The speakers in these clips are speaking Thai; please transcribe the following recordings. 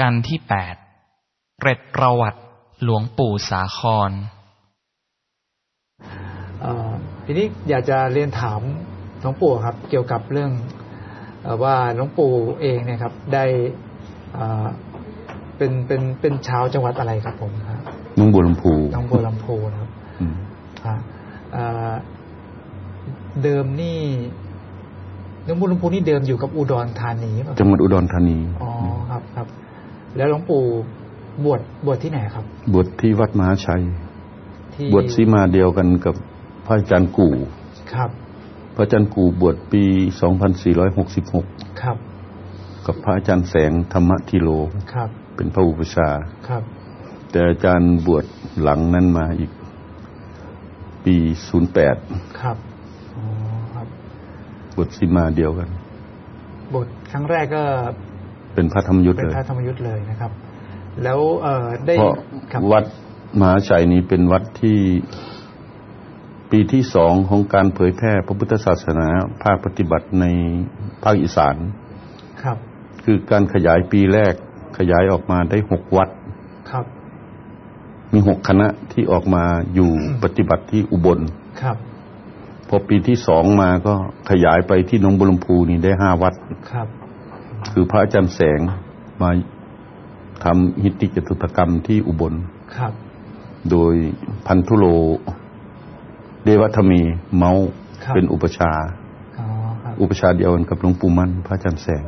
กันที่แปดเกร็ดประวัติหลวงปู่สาครเอ่อทีนี้อยากจะเรียนถามหลวงปู่ครับ เกี่ยวกับเรื่องเออว่าหลวงปู่เองเนี่ยครับ ได้เอ่อเป็นเป็นเป็นชาวจังหวัดอะไรครับผมครับน้องบัวลำพูน้องบัวลำพูนะครับอืมอ่าเอ่อเดิมนี่น้องบัวลำพูนี่เดิมอยู่กับอุดรธานีป่ะจังหวัดอุดรธานีอ๋อครับครับ แล้วหลวงปู่บวชบวชที่ไหนครับ บวชที่วัดมหาชัยที่บวชซีมาเดียวกันกับพระอาจารย์กู่ครับ พระอาจารย์กู่บวชปี 2466 ครับ กับพระอาจารย์แสงธรรมทิโลครับ เป็นพระอุปชฌาย์ครับ แต่อาจารย์บวชหลังนั้นมาอีก ปี 08 ครับอ๋อครับบวชซีมาเดียวกัน บทครั้งแรกก็ เป็นพระธรรมยุทธ์เป็นเลยพระธรรมยุทธ์เลยนะครับ แล้วเอ่อได้เพราะครับวัดมหาชัยนี้เป็นวัดที่ปีที่สองของการเผยแพร่พระพุทธศาสนาภาคปฏิบัติในภาคอีสานครับ คือการขยายปีแรกขยายออกมาได้หกวัดครับ มีหกคณะที่ออกมาอยู่ปฏิบัติที่อุบลครับพอปีที่สองมาก็ขยายไปที่หนองบุรมพูนี่ได้ห้าวัดครับ คือพระอาจารย์แสงมาทำหิติจตุตกรรมที่อุบลครับ โดยพันธุโล เดวัฒมีเมาครับเป็นอุปชฌาย์อ๋อครับอุปชฌาย์เดียวกันกับหลวงปู่มั่นพระอาจารย์แสง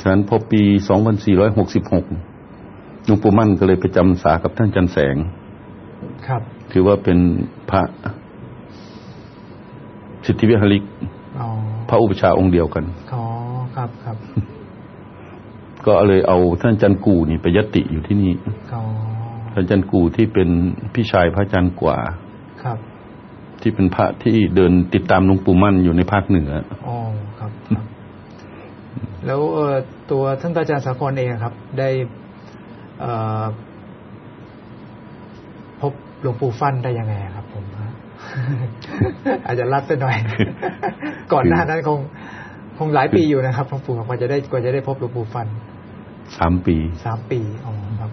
ฉะนั้นพอปี 2466หลวงปู่มั่นก็เลยไปจำสากับท่านอาจันแสง ครับ ถือว่าเป็นพระสิทธิวิหาริกอ๋อพระอุปชฌาย์องค์เดียวกันอ๋อ ครับครับก็เลยเอาท่านอาจันกูนี่ไปยติอยู่ที่นี่อ๋อท่านอาจันกูที่เป็นพี่ชายพระอาจารย์กว่าครับ ที่เป็นพระที่เดินติดตามหลวงปู่มั่นอยู่ในภาคเหนืออ๋อครับครับแล้วเอ่อตัวท่านอาจารย์สากลเองครับ ได้เอ่อพบหลวงปู่ฟั่นได้ยังไงครับ ผมฮะอาจจะรัดไปหน่อย ก่อนหน้านั้นคง คงหลายปีอยู่นะครับหลวงปู่กว่าจะได้กว่าจะได้พบหลวงปู่ฟันสามปีสามปีอ๋อครับ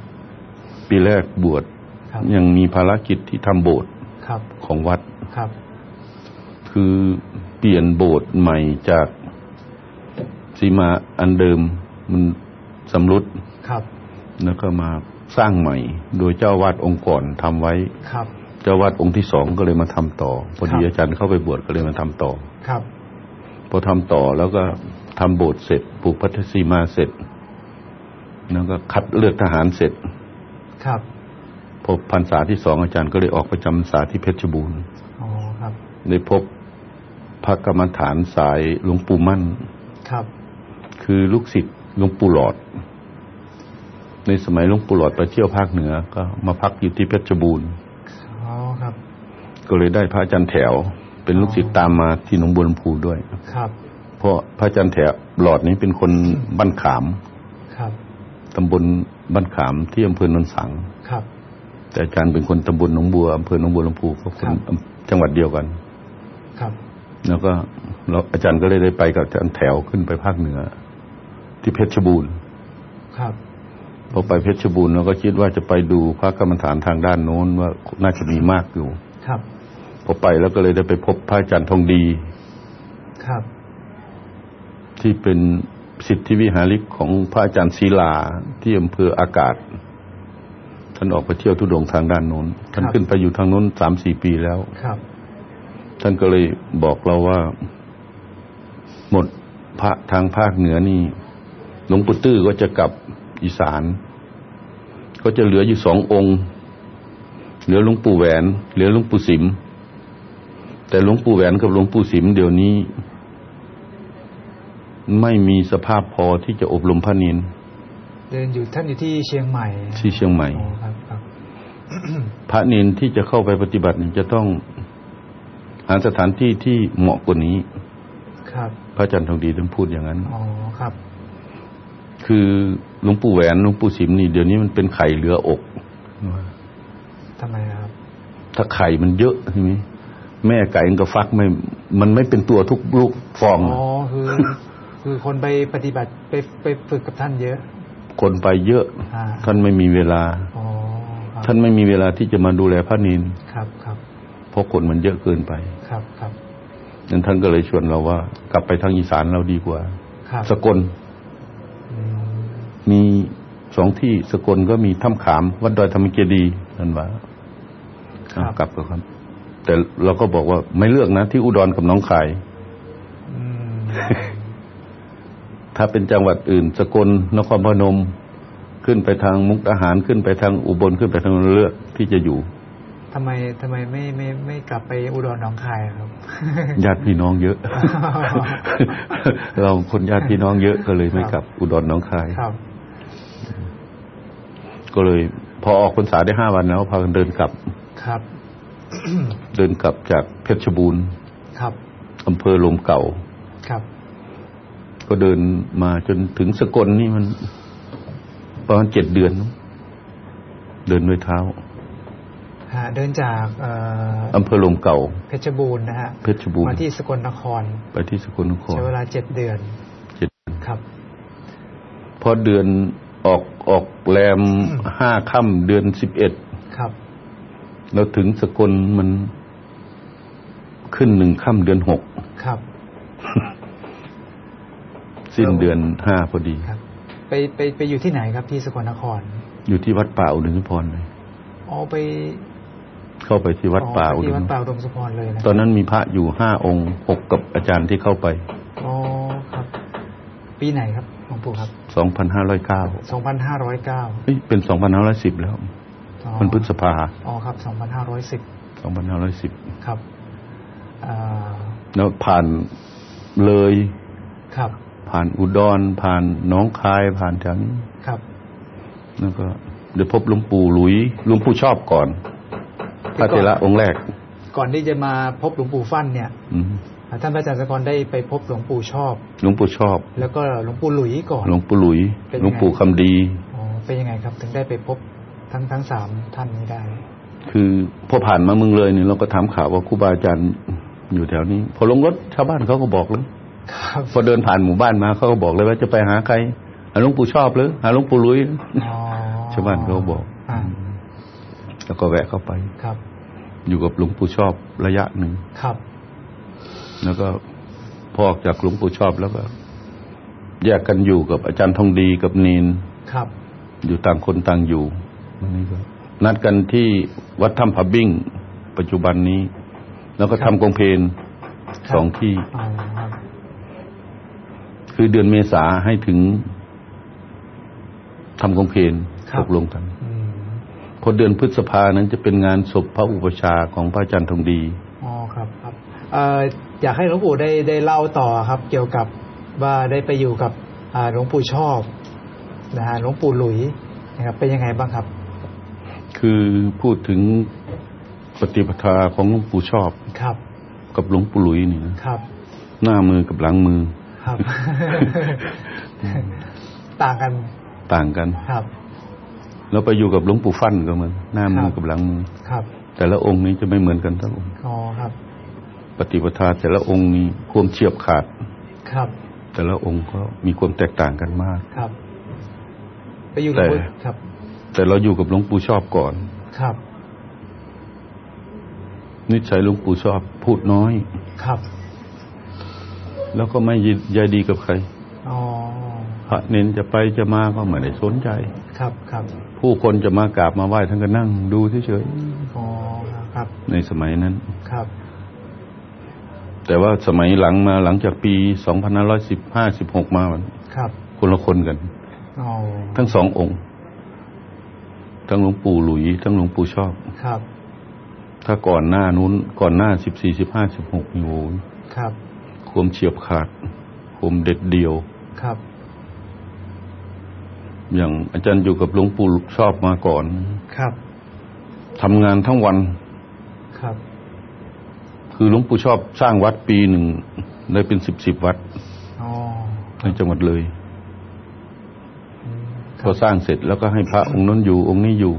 ปีแรกบวชครับยังมีภารกิจที่ทำโบสถ์ครับของวัดครับ คือเปลี่ยนโบสถ์ใหม่จากสีมาอันเดิมมันสำรุดครับ แล้วก็มาสร้างใหม่ โดยเจ้าวาดองค์ก่อนทำไว้ครับ เจ้าวาดองค์ที่สองก็เลยมาทำต่อพอดีครับอาจารย์เข้าไปบวชก็เลยมาทำต่อครับพ อทำต่อแล้วก็ทำโบสถ์เสร็จปลูกพัทธสีมาเสร็จ แล้วก็คัดเลือกทหารเสร็จ ครับ พบพรรษาที่สองอาจารย์ก็เลยออกประจำพรรษาที่เพชรบูรณ์อ๋อครับได้พบพระกรรมฐานสายหลวงปู่มั่น ครับ คือลูกศิษย์หลวงปู่หลอด ในสมัยหลวงปู่หลอดไปเที่ยวภาคเหนือ ก็มาพักอยู่ที่เพชรบูรณ์ อ๋อครับ ก็เลยได้พระอาจารย์แถว เป็นลูกศิษย์ตามมาที่หนองบัวลำพูด้วยครับ เพราะพระอาจารย์แถวหลอดนี้เป็นคนบ้านขามครับตำบลบ้านขามที่อำเภอโนนสังครับ แต่อาจารย์เป็นคนตำบลหนองบัวอำเภอหนองบัวลำพูก็คครันบจังหวัดเดียวกัน ครับ แล้วก็แล้วอาจารย์ก็เลยได้ไปกับอาจารย์แถวขึ้นไปภาคเหนือ ที่เพชรบูรณ์ครับพอไปเพชรบูรณ์เราก็คิดว่าจะไปดูพระกรรมฐานทางด้านโน้นว่าน่าจะมีมากอยู่ ครับ พอไปแล้วก็เลยได้ไปพบพระอาจารย์ทองดี ครับ ที่เป็นสิทธิวิหาริกของพระอาจารย์ศิลาที่อำเภออากาศ ท่านออกไปเที่ยวทุดงค์ทางด้านโน้น ท่านขึ้นไปอยู่ทางโน้นสามสี่ปีแล้ว ครับ ท่านก็เลยบอกเราว่า หมดพระทางภาคเหนือนี่ หลวงปู่ตื้อก็จะกลับอีสาน ก็จะเหลืออยู่สององค์ เหลือหลวงปู่แหวน เหลือหลวงปู่สิม แต่หลวงปู่แหวนกับหลวงปู่สิมเดี๋ยวนี้ ไม่มีสภาพพอที่จะอบรมพระนินเดินอยู่ท่านอยู่ที่เชียงใหม่ที่เชียงใหม่อ๋อครับครับพระนินที่จะเข้าไปปฏิบัตินี่จะต้องหาสถานที่ที่เหมาะกว่านี้ ครับ พระอาจารย์ทองดีท่านพูดอย่างนั้นอ๋อครับ คือหลวงปู่แหวนหลวงปู่สิมนี่เดี๋ยวนี้มันเป็นไข่เหลืออกทำไมครับ ถ้าไข่มันเยอะใช่ไหม แม่ไก่มันก็ฟักไม่ มันไม่เป็นตัวทุกลูกฟองอ๋อคือคือคนไปปฏิบัติไปไปฝึกกับท่านเยอะ คนไปเยอะอ่าท่านไม่มีเวลาอ๋อครับท่านไม่มีเวลาที่จะมาดูแลพระนินครับครับเพราะคนมันเยอะเกินไป ครับครับนั้นท่านก็เลยชวนเราว่า กลับไปทางอีสานเราดีกว่าครับสกลอืมมีสองที่สกลก็มีถ้ำขาม วัดดอยธรรมเจดีย์นั่นว่าครับอะกลับก็ครับ แต่เราก็บอกว่าไม่เลือกนะ ที่อุดรกับหน้องคายอืมถ้าเป็นจังหวัดอื่น สกลนครพนมขึ้นไปทางมุกดาหารขึ้นไปทางอุบลขึ้นไปทางเลือกที่จะอยู่ทำไมทำไมไม่ไม่ไม่กลับไปอุดรหนองคายอะครับญาติพี่น้องเยอะ เราคนญาติพี่น้องเยอะก็เลยไม่กลับอุดรหน้องคายครับ ก็เลย พอออกพรรษาได้ห้าวันแล้วพากันเดินกลับครับ เดินกลับจากเพชรบูรณ์ครับอำเภอลมเก่าครับ ก็เดินมาจนถึงสกลนี่มัน ประมาณเจ็ดเดือนมั้งเดินด้วยเท้าฮะเดินจากเอ่ออำเภอลมเก่า เพชรบูรณ์นะฮะเพชรบูรณ์มาที่สกลนคร ไปที่สกลนครใช้เวลาเจ็ดเดือนเจ็ดครับ พอเดือนออกออกแรมห้าค่ำเดือนสิบเอ็ดครับ เราถึงสกลมันขึ้นหนึ่งค่ำเดือนหกครับ สิ้นเดือนห้าพอดีครับ ไปไปไปอยู่ที่ไหนครับที่สกลนคร อยู่ที่วัดป่าอุดมสุพรเลยอ๋อไป เข้าไปที่วัดป่าอ๋ออุไปดที่มวัดป่าอุดมสุพรเลยนะตอนนั้นมีพระอยู่ห้าองค์หกกับอาจารย์ที่เข้าไปอ๋อครับ ปีไหนครับหลวงปู่ครับสองพันห้าร้อยเก้าสองพันห้าร้อยเก้าเอ้ยเป็นสองพันห้าร้อยสิบแล้ว มันพฤษภาอ๋อครับสองพันห้าร้อยสิบสองพันห้าร้อยสิบครับอ่าแล้วผ่านเลยครับ ผ่านอุดร ผ่านหน้องคายผ่านแถวนี้ครับ แล้วก็เดี๋ยวพบหลวงปู่หลุยหลวงปู่ชอบก่อนพระเถระองค์แรก ก่อนที่จะมาพบหลวงปู่ฟั่นเนี่ยอืมท่านพระอาจารย์สกรได้ไปพบหลวงปู่ชอบ หลวงปู่ชอบ แล้วก็หลวงปู่หลุยก่อน หลวงปู่หลุยเป็นไงหลวงปู่คำดี อ๋อ เป็นยังไงครับ ถึงได้ไปพบ ทั้งทั้งสามท่านนี้ได้ คือพอผ่านมาเมืองเลยเนี่ยเราก็ถามข่าวว่าครูบาอาจารย์อยู่แถวนี้ พอลงรถชาวบ้านเขาก็บอกเลยครับพอเดินผ่านหมู่บ้านมาเขาก็บอกเลยว่าจะไปหาใครหาหลวงปู่ชอบหรือหาหลวงปู่ลุยอ๋อชาวบ้านเขาก็บอกอ่าแล้วก็แวะเข้าไปครับ อยู่กับหลวงปู่ชอบระยะหนึ่งครับ แล้วก็พอออกจากหลวงปู่ชอบแล้วก็แยกกันอยู่กับอาจารย์ทองดีกับนีนครับ อยู่ต่างคนต่างอยู่ วันนี้ก็นัดกันที่วัดถ้ำผาบิ้งปัจจุบันนี้ แล้วก็ทำกองเพลนครับสองที่อ๋อครับคือเดือนเมษาให้ถึงทำกองเพลนตกลงกันอืมพอเดือนพฤษภานั้นจะเป็นงานศพพระอุปชฌาย์ของพระอาจารย์ทองดีอ๋อครับครับเอ่ออยากให้หลวงปู่ได้ได้เล่าต่อครับ เกี่ยวกับว่าได้ไปอยู่กับอ่าหลวงปู่ชอบนะฮะหลวงปู่หลุยนะครับเป็นยังไงบ้างครับ คือพูดถึงปฏิปทาของหลวงปู่ชอบครับ กับหลวงปู่หลุยนี่นะครับ หน้ามือกับหลังมือครับ ต่างกันต่างกันครับ แล้วไปอยู่กับหลวงปู่ฟั่นก็เหมือนหน้ามือกับหลังมือครับ แต่ละองค์นี้จะไม่เหมือนกันทั้งองค์อ๋อครับ ปฏิปทาแต่ละองค์นี้ความเฉียบขาดครับ แต่ละองค์ก็มีความแตกต่างกันมากครับ ไปอยู่หลวงปู่แต่ครับ แต่เราอยู่กับหลวงปู่ชอบก่อน ครับ นิสัยหลวงปู่ชอบพูดน้อย ครับ แล้วก็ไม่ใยดีกับใครอ๋อพระเน้นจะไปจะมาก็ไม่ได้สนใจ ครับครับ ผู้คนจะมากราบมาไหว้ท่านก็นั่งดูเฉยอ๋อครับๆในสมัยนั้น ครับ แต่ว่าสมัยหลังมาหลังจากปี2515 16มามันครับ คนละคนกันอ๋อทั้งสององค์ ทั้งหลวงปู่หลุย ทั้งหลวงปู่ชอบ ครับ ถ้าก่อนหน้านู้น ก่อนหน้า14 15 16นี่โอ้ยครับความเฉียบขาดความเด็ดเดี่ยว ครับ อย่างอาจารย์อยู่กับหลวงปู่ชอบมาก่อน ครับทำงานทั้งวัน ครับ คือหลวงปู่ชอบสร้างวัดปีหนึ่งได้เป็นสิบสิบวัดอ๋อในจังหวัดเลยอืมค พอรับสร้างเสร็จแล้วก็ให้พระองค์นั้นอยู่องค์นี้อยู่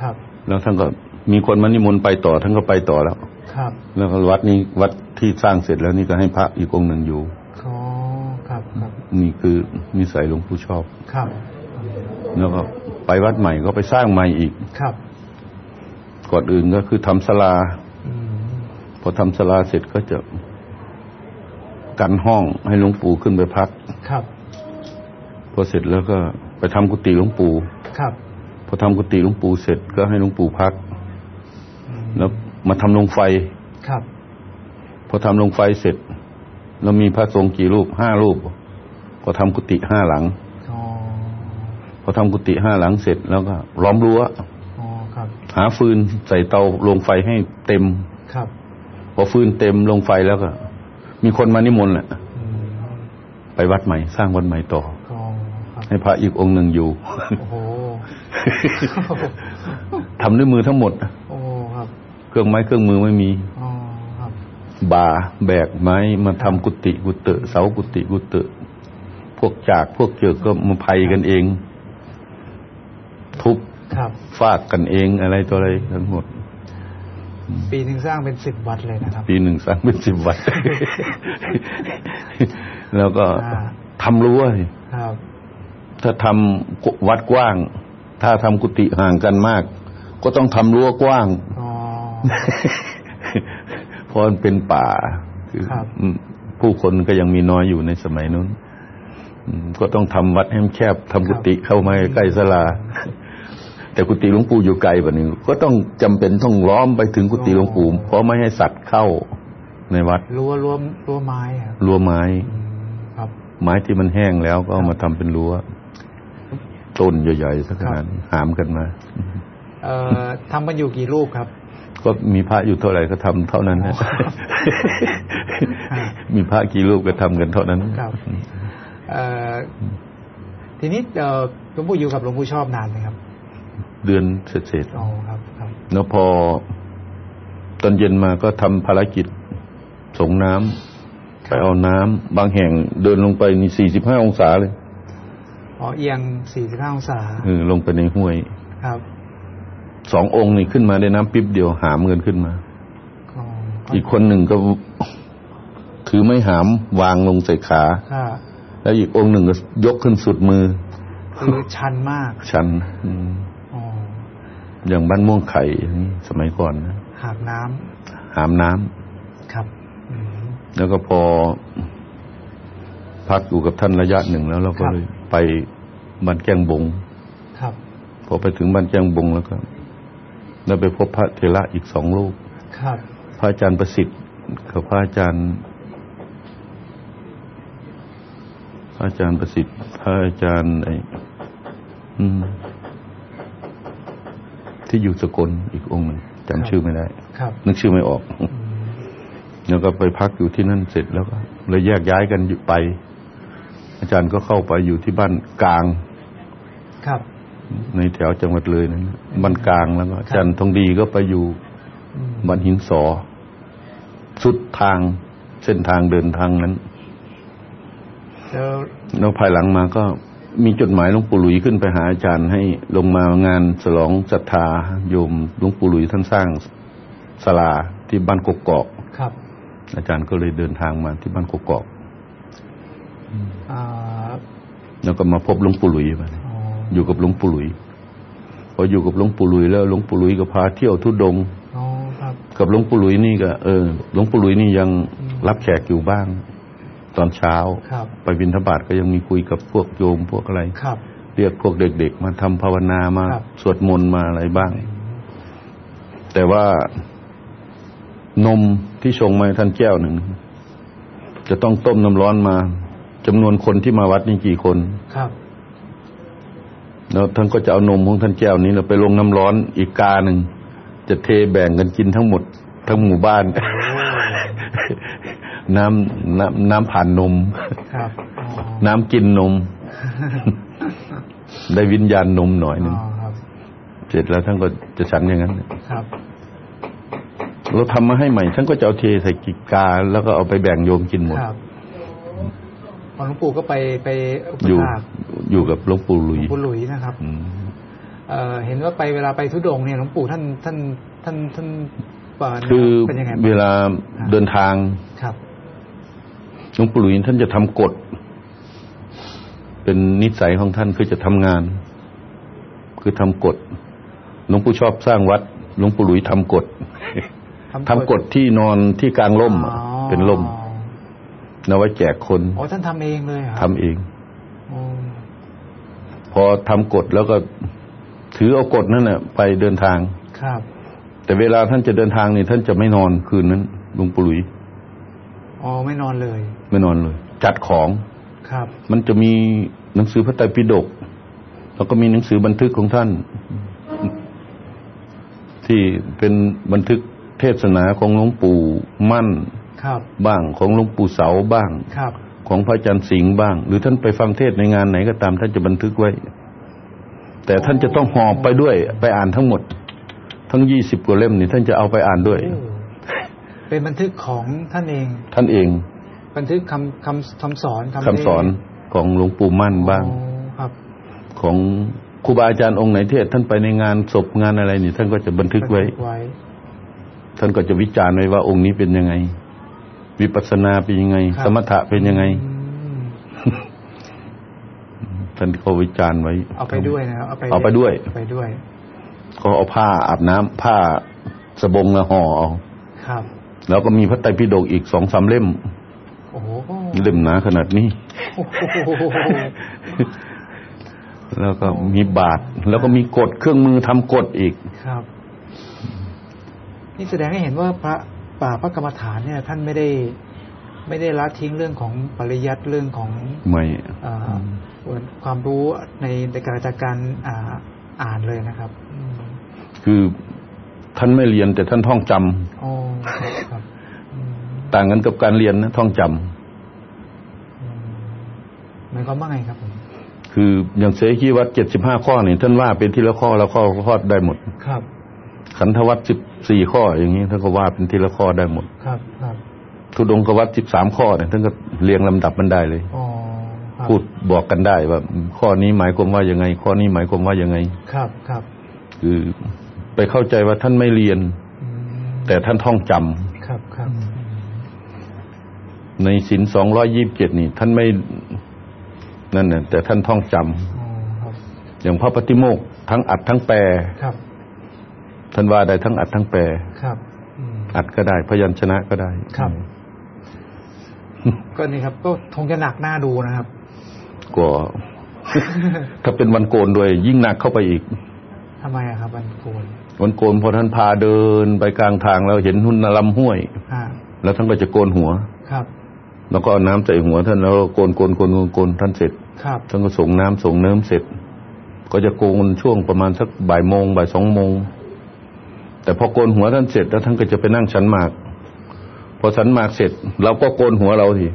ครับ แล้วท่านก็มีคนมานิมนต์ไปต่อท่านก็ไปต่อแล้ว ครับ แล้วก็วัดนี้วัดที่สร้างเสร็จแล้วนี่ก็ให้พระอีกองค์หนึ่งอยู่อ๋อครับครับนี่คือนิสัยหลวงปู่ชอบครับ แล้วก็ไปวัดใหม่ก็ไปสร้างใหม่อีกครับ ก่อนอื่นก็คือทำศาลาอืมพอทำศาลาเสร็จก็จะกันห้องให้หลวงปู่ขึ้นไปพัก ครับ พอเสร็จแล้วก็ ไปทำกุฏิหลวงปู่ครับ พอทำกุฏิหลวงปู่เสร็จก็ให้หลวงปู่พักอืมแล้วมาทำโรงไฟครับ พอทำโรงไฟเสร็จแล้วมีพระสงฆ์กี่รูปห้ารูป ก็ทำกุฏิห้าหลังอ๋อพอทำกุฏิห้าหลังเสร็จแล้วก็ล้อมรั้วอ๋อครับหาฟืนใส่เตาลงไฟให้เต็มครับพอฟืนเต็มลงไฟแล้วก็ มีคนมานิมนต์แหละอืมไปวัดใหม่ สร้างวัดใหม่ต่ออ๋อครับ ให้พระอีกองค์หนึ่งอยู่โอ้โหทำด้วยมือทั้งหมดโอ้ครับเครื่องไม้เครื่องมือไม่มีอ๋อครับบาแบกไม้มาทำกุฏิกุฏิเสากุฏิกุฏิพวกจากพวกเจือกก็มาภัยกันเอง ทุบครับฟาดกันเองอะไรตัวอะไรทั้งหมด ปีหนึ่งสร้างเป็นสิบวัดเลยนะครับ ปีหนึ่งสร้างเป็นสิบวัด แล้วก็อ่าทำรั้วครับ ถ้าทำวัดกว้าง ถ้าทำกุฏิห่างกันมาก ก็ต้องทำรั้วกว้างอ๋อเพราะมันเป็นป่าคือครับอืมผู้คนก็ยังมีน้อยอยู่ในสมัยนู้นอืมก็ต้องทำวัดให้มันแคบทำกุฏิเข้ามาใกล้ศาลา แต่กุฏิหลวงปู่อยู่ไกลแบบนี้ก็ต้องจำเป็นต้องล้อมไปถึงกุฏิหลวงปู่เพราะไม่ให้สัตว์เข้าในวัดรั้วรั้วรั้วไม้ครับรั้วไม้อืมครับไม้ที่มันแห้งแล้วก็เอามาทำเป็นรั้ว ต้นใหญ่ๆสักขนาดนี้หามกันมาเอ่อทำกันอยู่กี่รูปครับ ก็มีพระอยู่เท่าไหร่ก็ทำเท่านั้นนะอ่ามีพระกี่รูปก็ทำกันเท่านั้นครับเอ่อทีนี้เอ่อหลวงปู่อยู่กับหลวงปู่ชอบนานไหมครับ เดือนเสร็จอ๋อครับครับๆแล้วพอตอนเย็นมาก็ทำภารกิจส่งน้ำไปเอาน้ำบางแห่งเดินลงไปนี่สี่สิบห้าองศาเลย อ๋อเอียง45องศาเออลงไปในห้วย ครับสององค์นี่ขึ้นมาได้น้ำปิ๊บเดียวหามเงินขึ้นมาอ๋ออีกคนหนึ่งก็ถือไม้หามวางลงใส่ขาค่ะแล้วอีกองค์หนึ่งก็ยกขึ้นสุดมือ คือชันมาก ชันอืมอ๋ออย่างบ้านม่วงไข่อย่างนี้สมัยก่อนนะหากน้ำหามน้ำครับอืมแล้วก็พอ พักอยู่กับท่านระยะหนึ่งแล้วเราก็ครับเลยไปบ้านแก้งบงครับพอไปถึงบ้านแก้งบงแล้วก็ได้ไปพบพระเทระอีกสองรูปครับพระอาจารย์ประสิทธิ์กับพระอาจารย์พระอาจารย์ประสิทธิ์ พระอาจารย์ไออืมที่อยู่สกลอีกองค์หนึ่งจำชื่อไม่ได้ครับนึกชื่อไม่ออกอืมแล้วก็ไปพักอยู่ที่นั่นเสร็จแล้วก็เลยแยกย้ายกันอยู่ไป อาจารย์ก็เข้าไปอยู่ที่บ้านกลาง ครับ ในแถวจังหวัดเลยนั่นนะบ้านกลางแล้วก็อาจารย์ทองดีก็ไปอยู่อืมบ้านหินสอ สุดทางเส้นทางเดินทางนั้น แล้วแล้วภายหลังมาก็มีจดหมายหลวงปู่หลุยขึ้นไปหาอาจารย์ให้ลงมางานฉลองศรัทธาโยมหลวงปู่หลุยท่านสร้างศาลาที่บ้านกกอกครับ อาจารย์ก็เลยเดินทางมาที่บ้านกกอกอ่า แล้วก็มาพบหลวงปู่หลุยไปอ๋ออยู่กับหลวงปู่หลุยพออยู่กับหลวงปู่หลุยแล้วหลวงปู่หลุยก็พาเที่ยวทุดงค์อ๋อครับกับหลวงปู่หลุยนี่ก็เออหลวงปู่หลุยนี่ยังอืมรับแขกอยู่บ้าง ตอนเช้าครับไปบิณฑบาตก็ยังมีคุยกับพวกโยมพวกอะไรครับเรียกพวกเด็ก ๆ มาทำภาวนามาครับสวดมนต์มาอะไรบ้าง แต่ว่านมที่ชงมาให้ท่านแก้วหนึ่ง จะต้องต้มน้ำร้อนมา จำนวนคนที่มาวัดนี่กี่คน ครับ แล้วท่านก็จะเอานมของท่านแก้วนี้เราไปลงน้ำร้อนอีกกาหนึ่ง จะเทแบ่งกันกินทั้งหมด ทั้งหมู่บ้าน น้ำน้ำน้ำผ่านนม ครับอ๋อน้ำกินนม ได้วิญญาณนมหน่อยหนึ่งอ๋อครับเสร็จแล้วท่านก็จะฉันอย่างนั้น ครับเราทำมาให้ใหม่ท่านก็จะเอาเทใส่กิกา แล้วก็เอาไปแบ่งโยมกินหมดครับพอ หลวงปู่ก็ไปไปอุปอยู่ถากอยู่กับหลวงปู่หลุยหลวงปู่หลุยนะครับอืมเอ่อเห็นว่าไปเวลาไปทุดงค์เนี่ยหลวงปู่ท่านท่านท่านท่านเปิดคือเป็นยังไงเวบ้างลาเดินทางครับหลวงปู่หลุยท่านจะทำกฎ เป็นนิสัยของท่านคือจะทำงาน คือทำกฎหลวงปู่ชอบสร้างวัดหลวงปู่หลุยทำกฎทำกฎที่นอนที่กลางร่มอ๋อเป็นร่ม นไว้แจกคนอ๋อท่านทำเองเลยเหรอทำเองอ๋อพอทำกฎแล้วก็ถือเอากฎนั่นน่ะ ไปเดินทางครับ แต่เวลาท่านจะเดินทางนี่ท่านจะไม่นอนคืนนั้นหลวงปู่หลุยอ๋อไม่นอนเลย ไม่นอนเลย จัดของครับ มันจะมีหนังสือพระไตรปิฎกแล้วก็มีหนังสือบันทึกของท่าน ที่เป็นบันทึกเทศนาของหลวงปู่มั่นครั บบ้างของหลวงปู่เสาบ้างครับ ของพระอาจารย์สิงห์บ้าง หรือท่านไปฟังเทศน์ในงานไหนก็ตามท่านจะบันทึกไว้ แต่ท่านจะต้องหอบไปด้วย ไปอ่านทั้งหมด ทั้งยี่สิบกว่าเล่มนี่ท่านจะเอาไปอ่านด้วยโอ้เป็นบันทึกของท่านเอง ท่านเอง บันทึกคำคำคำสอนคำสอนของหลวงปู่มั่นบ้างอ๋อครับ ของครูบาอาจารย์องค์ไหนเทศน์ท่านไปในงานศพงานอะไรนี่ ท่านก็จะบันทึกไว้ไว้ท่านก็จะวิจารณ์ไว้ว่าองค์นี้เป็นยังไง วิปัสสนาเป็นยังไงครับสมถะเป็นยังไงอืมท่านก็วิจารณ์ไว้ เอาไปด้วยนะครับเอาไปเอาไปด้วยเอาไปด้วยก็เอาผ้าอาบน้ำผ้าสบงนะห่อเอาครับ แล้วก็มีพระไตรปิฎกอีกสองสามเล่มโอ้โหเล่มหนาขนาดนี้โอ้โหแล้วก็มีบาท แล้วก็มีกฎเครื่องมือทำกฎอีกครับ นี่แสดงให้เห็นว่าพระ ป่าพระกรรมฐานเนี่ยท่านไม่ได้ไม่ได้ละทิ้งเรื่องของปริยัติเรื่องของไม่อ่าความรู้ในในการจากการอ่าอ่านเลยนะครับอืมคือท่านไม่เรียนแต่ท่านท่องจำอ๋อครับครับอืมต่างกันกับการเรียนนะท่องจำอืมหมายความว่าไงครับผมคืออย่างเสกีวัดเจ็ดสิบห้าข้อนี่ท่านว่าเป็นทีละข้อละข้อข้อได้หมดครับ ขันธวัตสิบ สี่ข้ออย่างนี้ท่านก็ว่าเป็นทีละข้อได้หมด ครับครับทุดงกวัดสิบสามข้อเนี่ยท่านก็เรียงลำดับมันได้เลยอ๋อครับพูดบอกกันได้ว่า ข้อนี้หมายความว่ายังไง ข้อนี้หมายความว่ายังไง ครับครับ คือไปเข้าใจว่าท่านไม่เรียนอืมแต่ท่านท่องจำครับครับอืมในศินสองร้อยยี่บเจ็ดนี่ ท่านไม่นั่นน่ะแต่ท่านท่องจำอ๋อครับอย่างพระปฏิโมกข์ทั้งอัดทั้งแปลครับ ท่านว่าได้ทั้งอัดทั้งแปลครับอืมอัดก็ได้ พยัญชนะก็ได้ครับ ก็นี่ครับ ก็คงจะหนักหน้าดูนะครับก็ถ้าเป็นวันโกนด้วย ยิ่งหนักเข้าไปอีกทำไมอะครับ วันโกนวันโกนพอท่านพาเดินไปกลางทางแล้วเห็นหุ่นลำห้วยอ่าแล้วท่านก็จะโกนหัวครับแล้วก็เอาน้ำใส่หัวท่านแล้วโกนโกนโกนโกนโกนท่านเสร็จครับท่านก็สรงน้ำสรงเนิ้มเสร็จ ก็จะโกนช่วงประมาณสักบ่ายโมงบ่ายสองโมง แต่พอโกนหัวท่านเสร็จแล้วท่านก็จะไปนั่งฉันหมาก พอฉันหมากเสร็จ เราก็โกนหัวเราที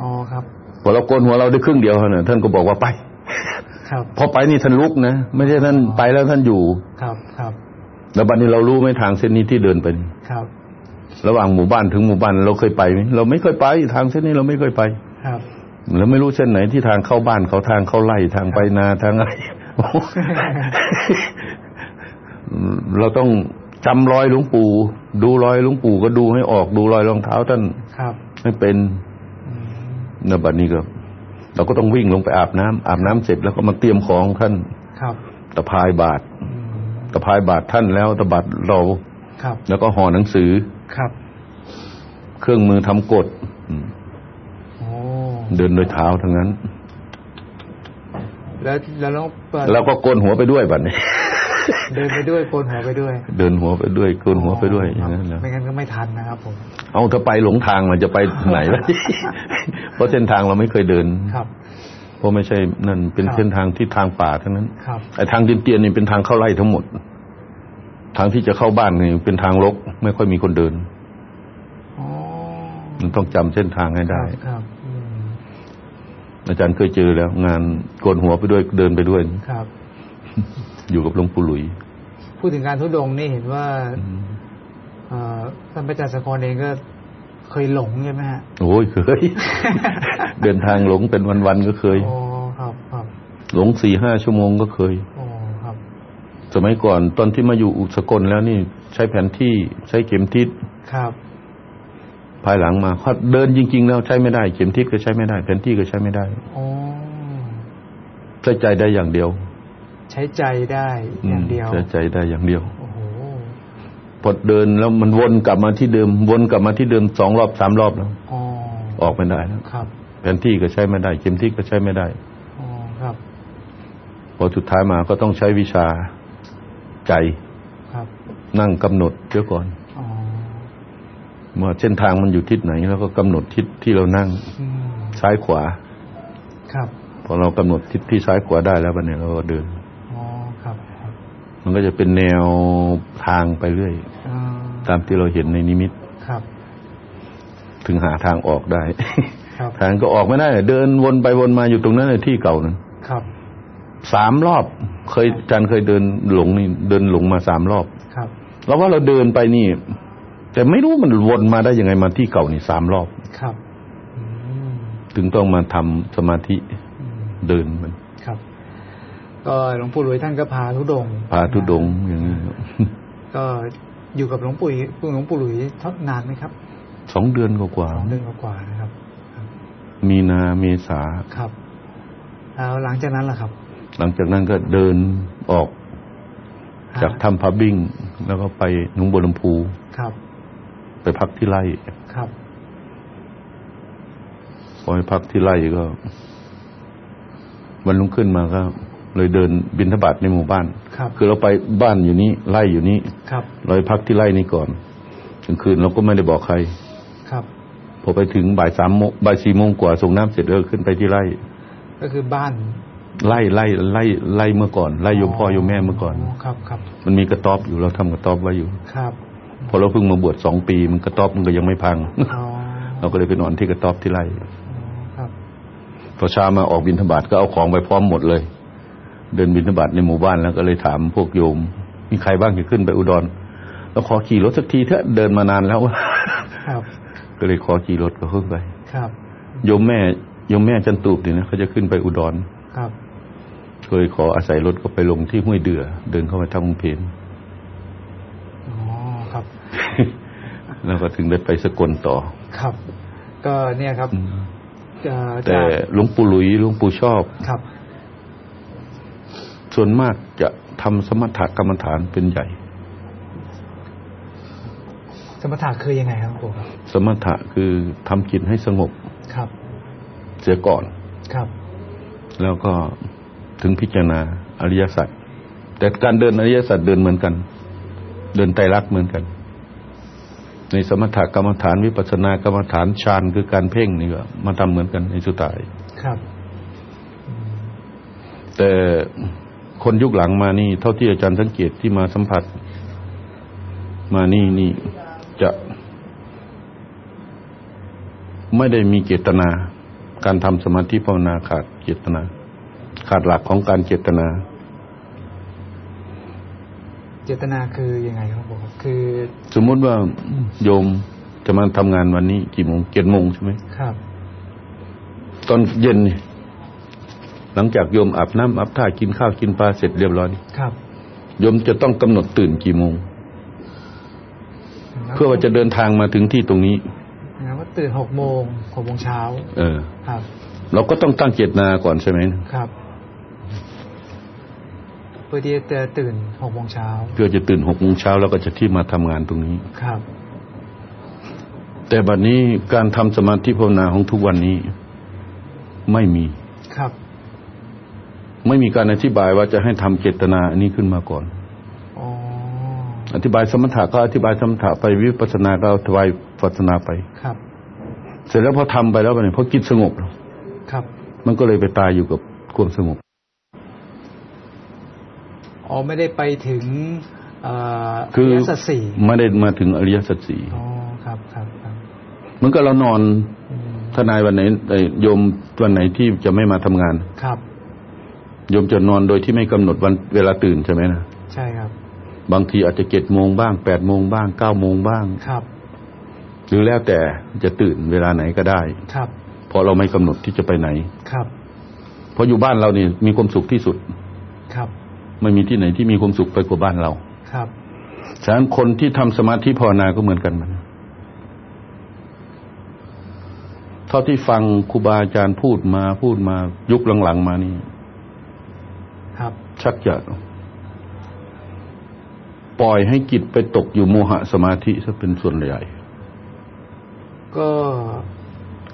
อ๋อครับพอเราโกนหัวเราได้ครึ่งเดียวเท่านั้นท่านก็บอกว่าไปครับพอไปนี่ท่านลุกนะไม่ใช่ท่านไปแล้วท่านอยู่ครับครับ แล้วบัดนี้เรารู้ไหมทางเส้นนี้ที่เดินไปนี่ครับ ระหว่างหมู่บ้านถึงหมู่บ้านเราเคยไปไหมเราไม่เคยไปทางเส้นนี้เราไม่เคยไปครับแล้วไม่รู้เส้นไหนที่ทางเข้าบ้านเขาทางเข้าไร่ทางไปนาทางอะไรเราต้อง จำรอยหลวงปู่ ดูรอยหลวงปู่ก็ดูให้ออกดูรอยรองเท้าท่านครับให้เป็นอืมนบัดนี้ก็เราก็ต้องวิ่งลงไปอาบน้ำอาบน้ำเสร็จแล้วก็มาเตรียมของท่านครับตะพายบาทอืมตะพายบาทท่านแล้วตะบัดเราครับ แล้วก็ห่อหนังสือครับ เครื่องมือทำกฎอืมโอ้เดินโดยเท้าทั้งนั้น แล้วแล้วเราเปิดแล้วก็โกนหัวไปด้วยบัดนี้ เดินไปด้วยโกนหัวไปด้วย เดินหัวไปด้วยโกนหัวไปด้วยอย่างนั้นคแหรับละไม่งั้นก็ไม่ทันนะครับผมเอาถ้าไปหลงทางมันจะไปไหนล่ะเพราะเส้นทางเราไม่เคยเดินครับเพราะไม่ใช่นั่นเป็นครับเส้นทางที่ทางป่าทั้งนั้นครับไอ้ทางเตียนๆนี่เป็นทางเข้าไร่ทั้งหมด ทางที่จะเข้าบ้านนี่เป็นทางรกไม่ค่อยมีคนเดินอ๋อมันต้องจำเส้นทางให้คได้รับครับอืมอาจารย์เคยเจอแล้ว งานโกนหัวไปด้วยเดินไปด้วยครับ อยู่กับหลวงปู่หลุย พูดถึงการทุดงค์นี่เห็นว่าเอ่อท่านพระอาจารย์สะกรเองก็เคยหลงใช่ไหมฮะโอ้ยเคย เดินทางหลงเป็นวันๆก็เคยอ๋อครับครับหลงสี่ห้าชั่วโมงก็เคยอ๋อครับ สมัยก่อนตอนที่มาอยู่อุสกลแล้วนี่ใช้แผนที่ใช้เข็มทิศครับภายหลังมาเขาเดินจริง ๆ แล้วใช้ไม่ได้ เข็มทิศก็ใช้ไม่ได้แผนที่ก็ใช้ไม่ได้อ๋อใช้ใจได้อย่างเดียว ใช้ใจได้อย่างเดียวใช้ใจได้อย่างเดียวโอ้โหพอเดินแล้วมันวนกลับมาที่เดิม วนกลับมาที่เดิมสองรอบสามรอบแล้วอ๋อออกไม่ได้แล้วครับแผนที่ก็ใช้ไม่ได้ เข็มทิศก็ใช้ไม่ได้อ๋อครับ พอสุดท้ายมาก็ต้องใช้วิชาใจครับ นั่งกำหนดเดี๋ยวก่อนอ๋อว่าเส้นทางมันอยู่ทิศไหน แล้วก็กำหนดทิศที่เรานั่งอืมซ้ายขวา ครับ พอเรากำหนดทิศที่ซ้ายขวาได้แล้วบัดเนี่ยเราก็เดินอ๋อครับครับ มันก็จะเป็นแนวทางไปเรื่อยอ่าตามที่เราเห็นในนิมิตครับ ถึงหาทางออกได้ครับทางก็ออกไม่ได้ เดินวนไปวนมาอยู่ตรงนั้นในที่เก่านั้นครับสามรอบ เคยอาจารย์เคยเดินหลงนี่เดินหลงมาสามรอบครับแล้วว่าเราเดินไปนี่ แต่ไม่รู้มันวนมาได้ยังไงมาที่เก่านี่สามรอบครับอืมถึงต้องมาทำสมาธิอืมเดินมันครับ ก็หลวงปู่หลุยท่านก็พาทุดงค์พาทุดงค์อย่างนี้ก็อยู่กับหลวงปู่หลวงปู่หลุยทดนานไหมครับสองเดือนกว่าสองเดือนกว่าๆนะครับๆมีนาเมษาครับแล้วหลังจากนั้นล่ะครับ หลังจากนั้นก็เดินออก จากถ้ำพับบิ้งแล้วก็ไปหนุ่งบัวลำพูครับ ไปพักที่ไร่ครับพอไปพักที่ไร่ก็วันรุ่งขึ้นมาก็ เลยเดินบินทบาทในหมู่บ้านครับคือเราไปบ้านอยู่นี้ไร่อยู่นี้ครับเราไปพักที่ไร่นี้ก่อนกลางคืนเราก็ไม่ได้บอกใคร ครับ พอไปถึงบ่ายสามโมงบ่ายสี่โมงกว่าส่งน้ำเสร็จแล้วขึ้นไปที่ไร่ก็คือบ้านไล่ไล่ไล่ไล่เมื่อก่อนไล่โยมพ่อโยมแม่เมื่อก่อนครับครับมันมีกระต๊อบอยู่เราทำกระต๊อบไว้อยู่ครับ พอเราเพิ่งมาบวชสองปีมันกระต๊อบมันก็ยังไม่พังอ๋อเราก็เลยไปนอนที่กระต๊อบที่ไร่อ๋อครับพอเช้ามาออกบินทบาทก็เอาของไปพร้อมหมดเลย เดินบินทบาทในหมู่บ้านแล้วก็เลยถามพวกโยม มีใครบ้างจะขึ้นไปอุดรเราขอขี่รถสักทีเถอะเดินมานานแล้วครับ ก็เลยขอขี่รถก็ขึ้นไป ครับโยมแม่โยมแม่จันตูบเนี่ยนะเขาจะขึ้นไปอุดรครับก็เลยขออาศัยรถก็ไปลงที่ห้วยเดือ เดินเข้าไปทำกรุงเพนอ๋อครับ แล้วก็ถึงได้ไปสกลต่อ ครับ ก็เนี่ยครับอืมจะแต่จะหลวงปู่หลุยหลวงปู่ชอบครับ ส่วนมากจะทำสมถกรรมฐานเป็นใหญ่ สมถะคือยังไงครับหลวงปู่ครับสมถะคือทำจิตให้สงบครับ เสียก่อนครับ แล้วก็ถึงพิจารณาอริยสัจแต่การเดินอริยสัจเดินเหมือนกัน เดินไตรลักษณ์เหมือนกัน ในสมถกรรมฐานวิปัสสนากรรมฐานฌานคือการเพ่งนี่ก็มาทำเหมือนกันในสุดท้ายครับ แต่ คนยุคหลังมานี่ เท่าที่อาจารย์สังเกตที่มาสัมผัส มานี่นี่จะไม่ได้มีเจตนา การทำสมาธิภาวนาขาดเจตนา ขาดหลักของการเจตนา เจตนาคือยังไงครับหลวงปู่ครับคือ สมมุติว่าโยมจะมาทำงานวันนี้ กี่โมงเจ็ดโมงใช่ไหมครับ ตอนเย็นนี่ หลังจากโยมอาบน้ำอาบท่ากินข้าวกินปลาเสร็จเรียบร้อยครับโยมจะต้องกำหนดตื่นกี่โมง เพื่อว่าจะเดินทางมาถึงที่ตรงนี้นะว่าตื่นหกโมงหกโมงเช้าเออ ครับ เราก็ต้องตั้งเจตนาก่อนใช่ไหมครับเพื่อที่จะตื่นหกโมงเช้าเพื่อจะตื่นหกโมงเช้าแล้วก็จะที่มาทำงานตรงนี้ครับ แต่บัดนี้การทำสมาธิภาวนาของทุกวันนี้ ไม่มีครับ ไม่มีการอธิบายว่าจะให้ทำเจตนาอันนี้ขึ้นมาก่อนอ๋ออธิบายสมถะก็อธิบายสมถะไปวิปัสสนาก็อธิบายวิปัสสนาไปครับ เสร็จแล้วพอทำไปแล้วเนี่ยพอจิตสงบแล้วครับ มันก็เลยไปตายอยู่กับความสงบอ๋อไม่ได้ไปถึงเอ่อคือริยสัจสี่ไม่ได้มาถึงอริยสัจสี่อ๋อครับครับครับเหมือนกับเรานอนอืมทนายวันไหนเอ่ยโยมวันไหนที่จะไม่มาทำงานครับ โยมจะนอนโดยที่ไม่กำหนดวันเวลาตื่นใช่ไหมนะใช่ครับ บางทีอาจจะเจ็ดโมงบ้างแปดโมงบ้างเก้าโมงบ้างครับ หรือแล้วแต่จะตื่นเวลาไหนก็ได้ครับเพราะเราไม่กำหนดที่จะไปไหนครับเพราะอยู่บ้านเรานี่มีความสุขที่สุดครับ ไม่มีที่ไหนที่มีความสุขไปกว่าบ้านเราครับฉะนั้นคนที่ทำสมาธิภาวนาก็เหมือนกันมันเท่าที่ฟังครูบาอาจารย์พูดมาพูดมายุคหลังๆมานี่ครับ ชักจะปล่อยให้จิตไปตกอยู่โมหะสมาธิซะเป็นส่วนใหญ่ ก็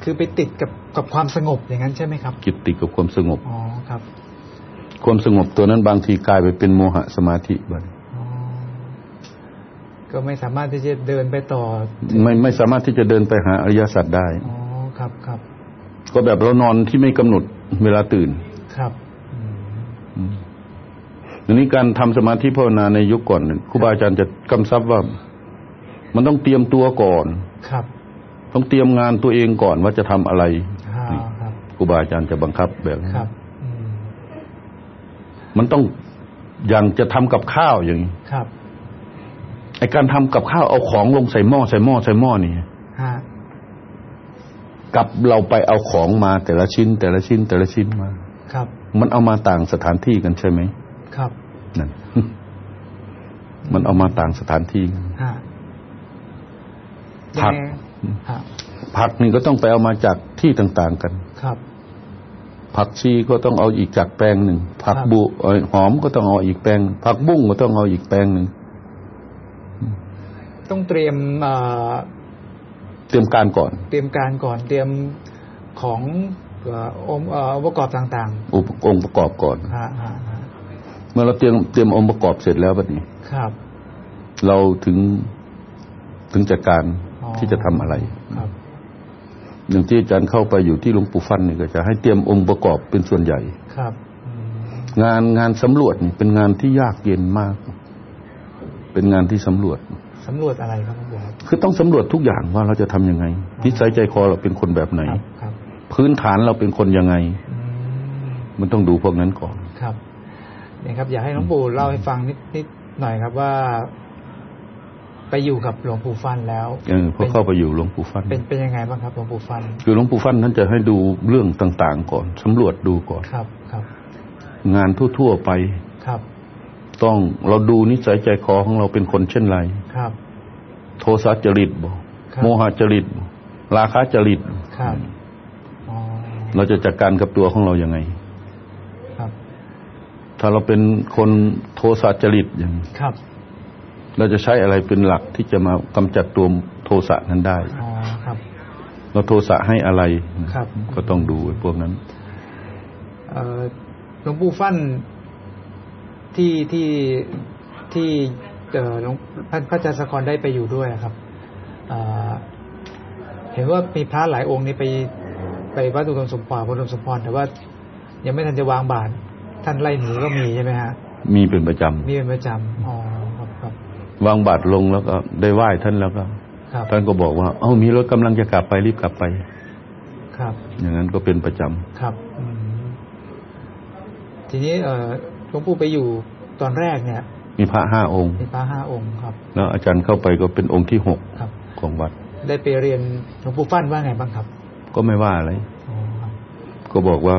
คือไปติดกับกับความสงบอย่างนั้นใช่ไหมครับจิตติดกับความสงบอ๋อครับ ความสงบตัวนั้นบางทีกลายไปเป็นโมหะสมาธิบัดอ๋อก็ไม่สามารถที่จะเดินไปต่อ ไม่ไม่สามารถที่จะเดินไปหาอริยสัจได้อ๋อครับครับก็แบบเรานอนที่ไม่กำหนดเวลาตื่นครับอืม อันนี้การทำสมาธิภาวนาในยุคก่อนเนี่ยครูบาอาจารย์จะกำชับว่า มันต้องเตรียมตัวก่อนครับ ต้องเตรียมงานตัวเองก่อนว่าจะทำอะไรอ่าครับครูบาอาจารย์จะบังคับแบบนั้นครับอืมมันต้องอย่างจะทำกับข้าวอย่างนี้ครับไอการทำกับข้าวเอาของลงใส่หม้อใส่หม้อใส่หม้อนี่ฮะกับเราไปเอาของมาแต่ละชิ้น แต่ละชิ้น แต่ละชิ้นมา ครับ มันเอามาต่างสถานที่กันใช่ไหม ครับนั่นมันเอามาต่างสถานที่กันฮะผักยังไงฮะผักนี่ก็ต้องไปเอามาจากที่ต่าง ๆกัน ครับ ผักชีก็ต้องเอาอีกจากแปลงหนึ่ง ผักครับบุเอ่อหอมก็ต้องเอาอีกแปลง ผักบุ้งก็ต้องเอาอีกแปลงหนึ่ง ต้องเตรียมเอ่อเตรียมการก่อน เตรียมการก่อน เตรียมของเอ่อองค์เอ่อองค์ประกอบต่างอุปองค์ประกอบก่อนๆฮะฮะฮะ เมื่อเราเตรียมเตรียมองค์ประกอบเสร็จแล้วบัดนี้ครับ เราถึงถึงจัดการอ๋อที่จะทำอะไรครับอย่างที่อาจารย์เข้าไปอยู่ที่หลวงปู่ฟันนี่ก็จะให้เตรียมองค์ประกอบเป็นส่วนใหญ่ครับอืมงานงานสำรวจนี่เป็นงานที่ยากเย็นมาก เป็นงานที่สำรวจสำรวจอะไรครับคุณบัวครับคือต้องสำรวจทุกอย่างว่าเราจะทำยังไงนิสัยใจคอเราเป็นคนแบบไหนครับครับพื้นฐานเราเป็นคนยังไงอืมมันต้องดูพวกนั้นก่อนครับเนี่ยครับ อยากให้หลวงปู่เล่าให้ฟังนิดนิดหน่อยครับว่า ไปอยู่กับหลวงปู่ฟันแล้วเออพอเข้าไปอยู่หลวงปู่ฟัน เป็นเป็นยังไงบ้างครับหลวงปู่ฟัน คือหลวงปู่ฟันท่านจะให้ดูเรื่องต่างๆ ก่อนสำรวจดูก่อนครับครับ งานทั่วๆไปครับ ต้องเราดูนิสัยใจคอของเราเป็นคนเช่นไรครับ โทสะจริตบ่ครับโมหะจริตบ่ราคะจริตครับอ๋อเราจะจัดการกับตัวของเรายังไงครับ ถ้าเราเป็นคนโทสะจริตอย่างครับ เราจะใช้อะไรเป็นหลักที่จะมากำจัดตัวโทสะนั้นได้อ๋อครับ เราโทสะให้อะไรครับ ก็ต้องดูไอ้พวกนั้นเอ่อหลวงปู่ฟั่นที่ที่ที่เอ่อหลวงพระพระอาจารย์สกรได้ไปอยู่ด้วยครับเอ่อเห็นว่ามีพระหลายองค์นี้ไปไปวัดอุดมสมปองวัดอุดมสมพรแต่ว่ายังไม่ทันจะวางบาตร ท่านไล่หนีก็มีใช่ไหมฮะ มีเป็นประจำมีเป็นประจำอ๋อครับครับวางบาตรลงแล้วก็ได้ไหว้ท่านแล้วก็ครับท่านก็บอกว่า เอ้ามีรถกำลังจะกลับไปรีบกลับไป ครับ อย่างนั้นก็เป็นประจำครับอืมทีนี้เอ่อหลวงปู่ไปอยู่ตอนแรกเนี่ย มีพระห้าองค์ มีพระห้าองค์ครับ แล้วอาจารย์เข้าไปก็เป็นองค์ที่หกครับของวัด ได้ไปเรียนหลวงปู่ฟั่นว่าไงบ้างครับ ก็ไม่ว่าอะไรอ๋อครับก็บอกว่า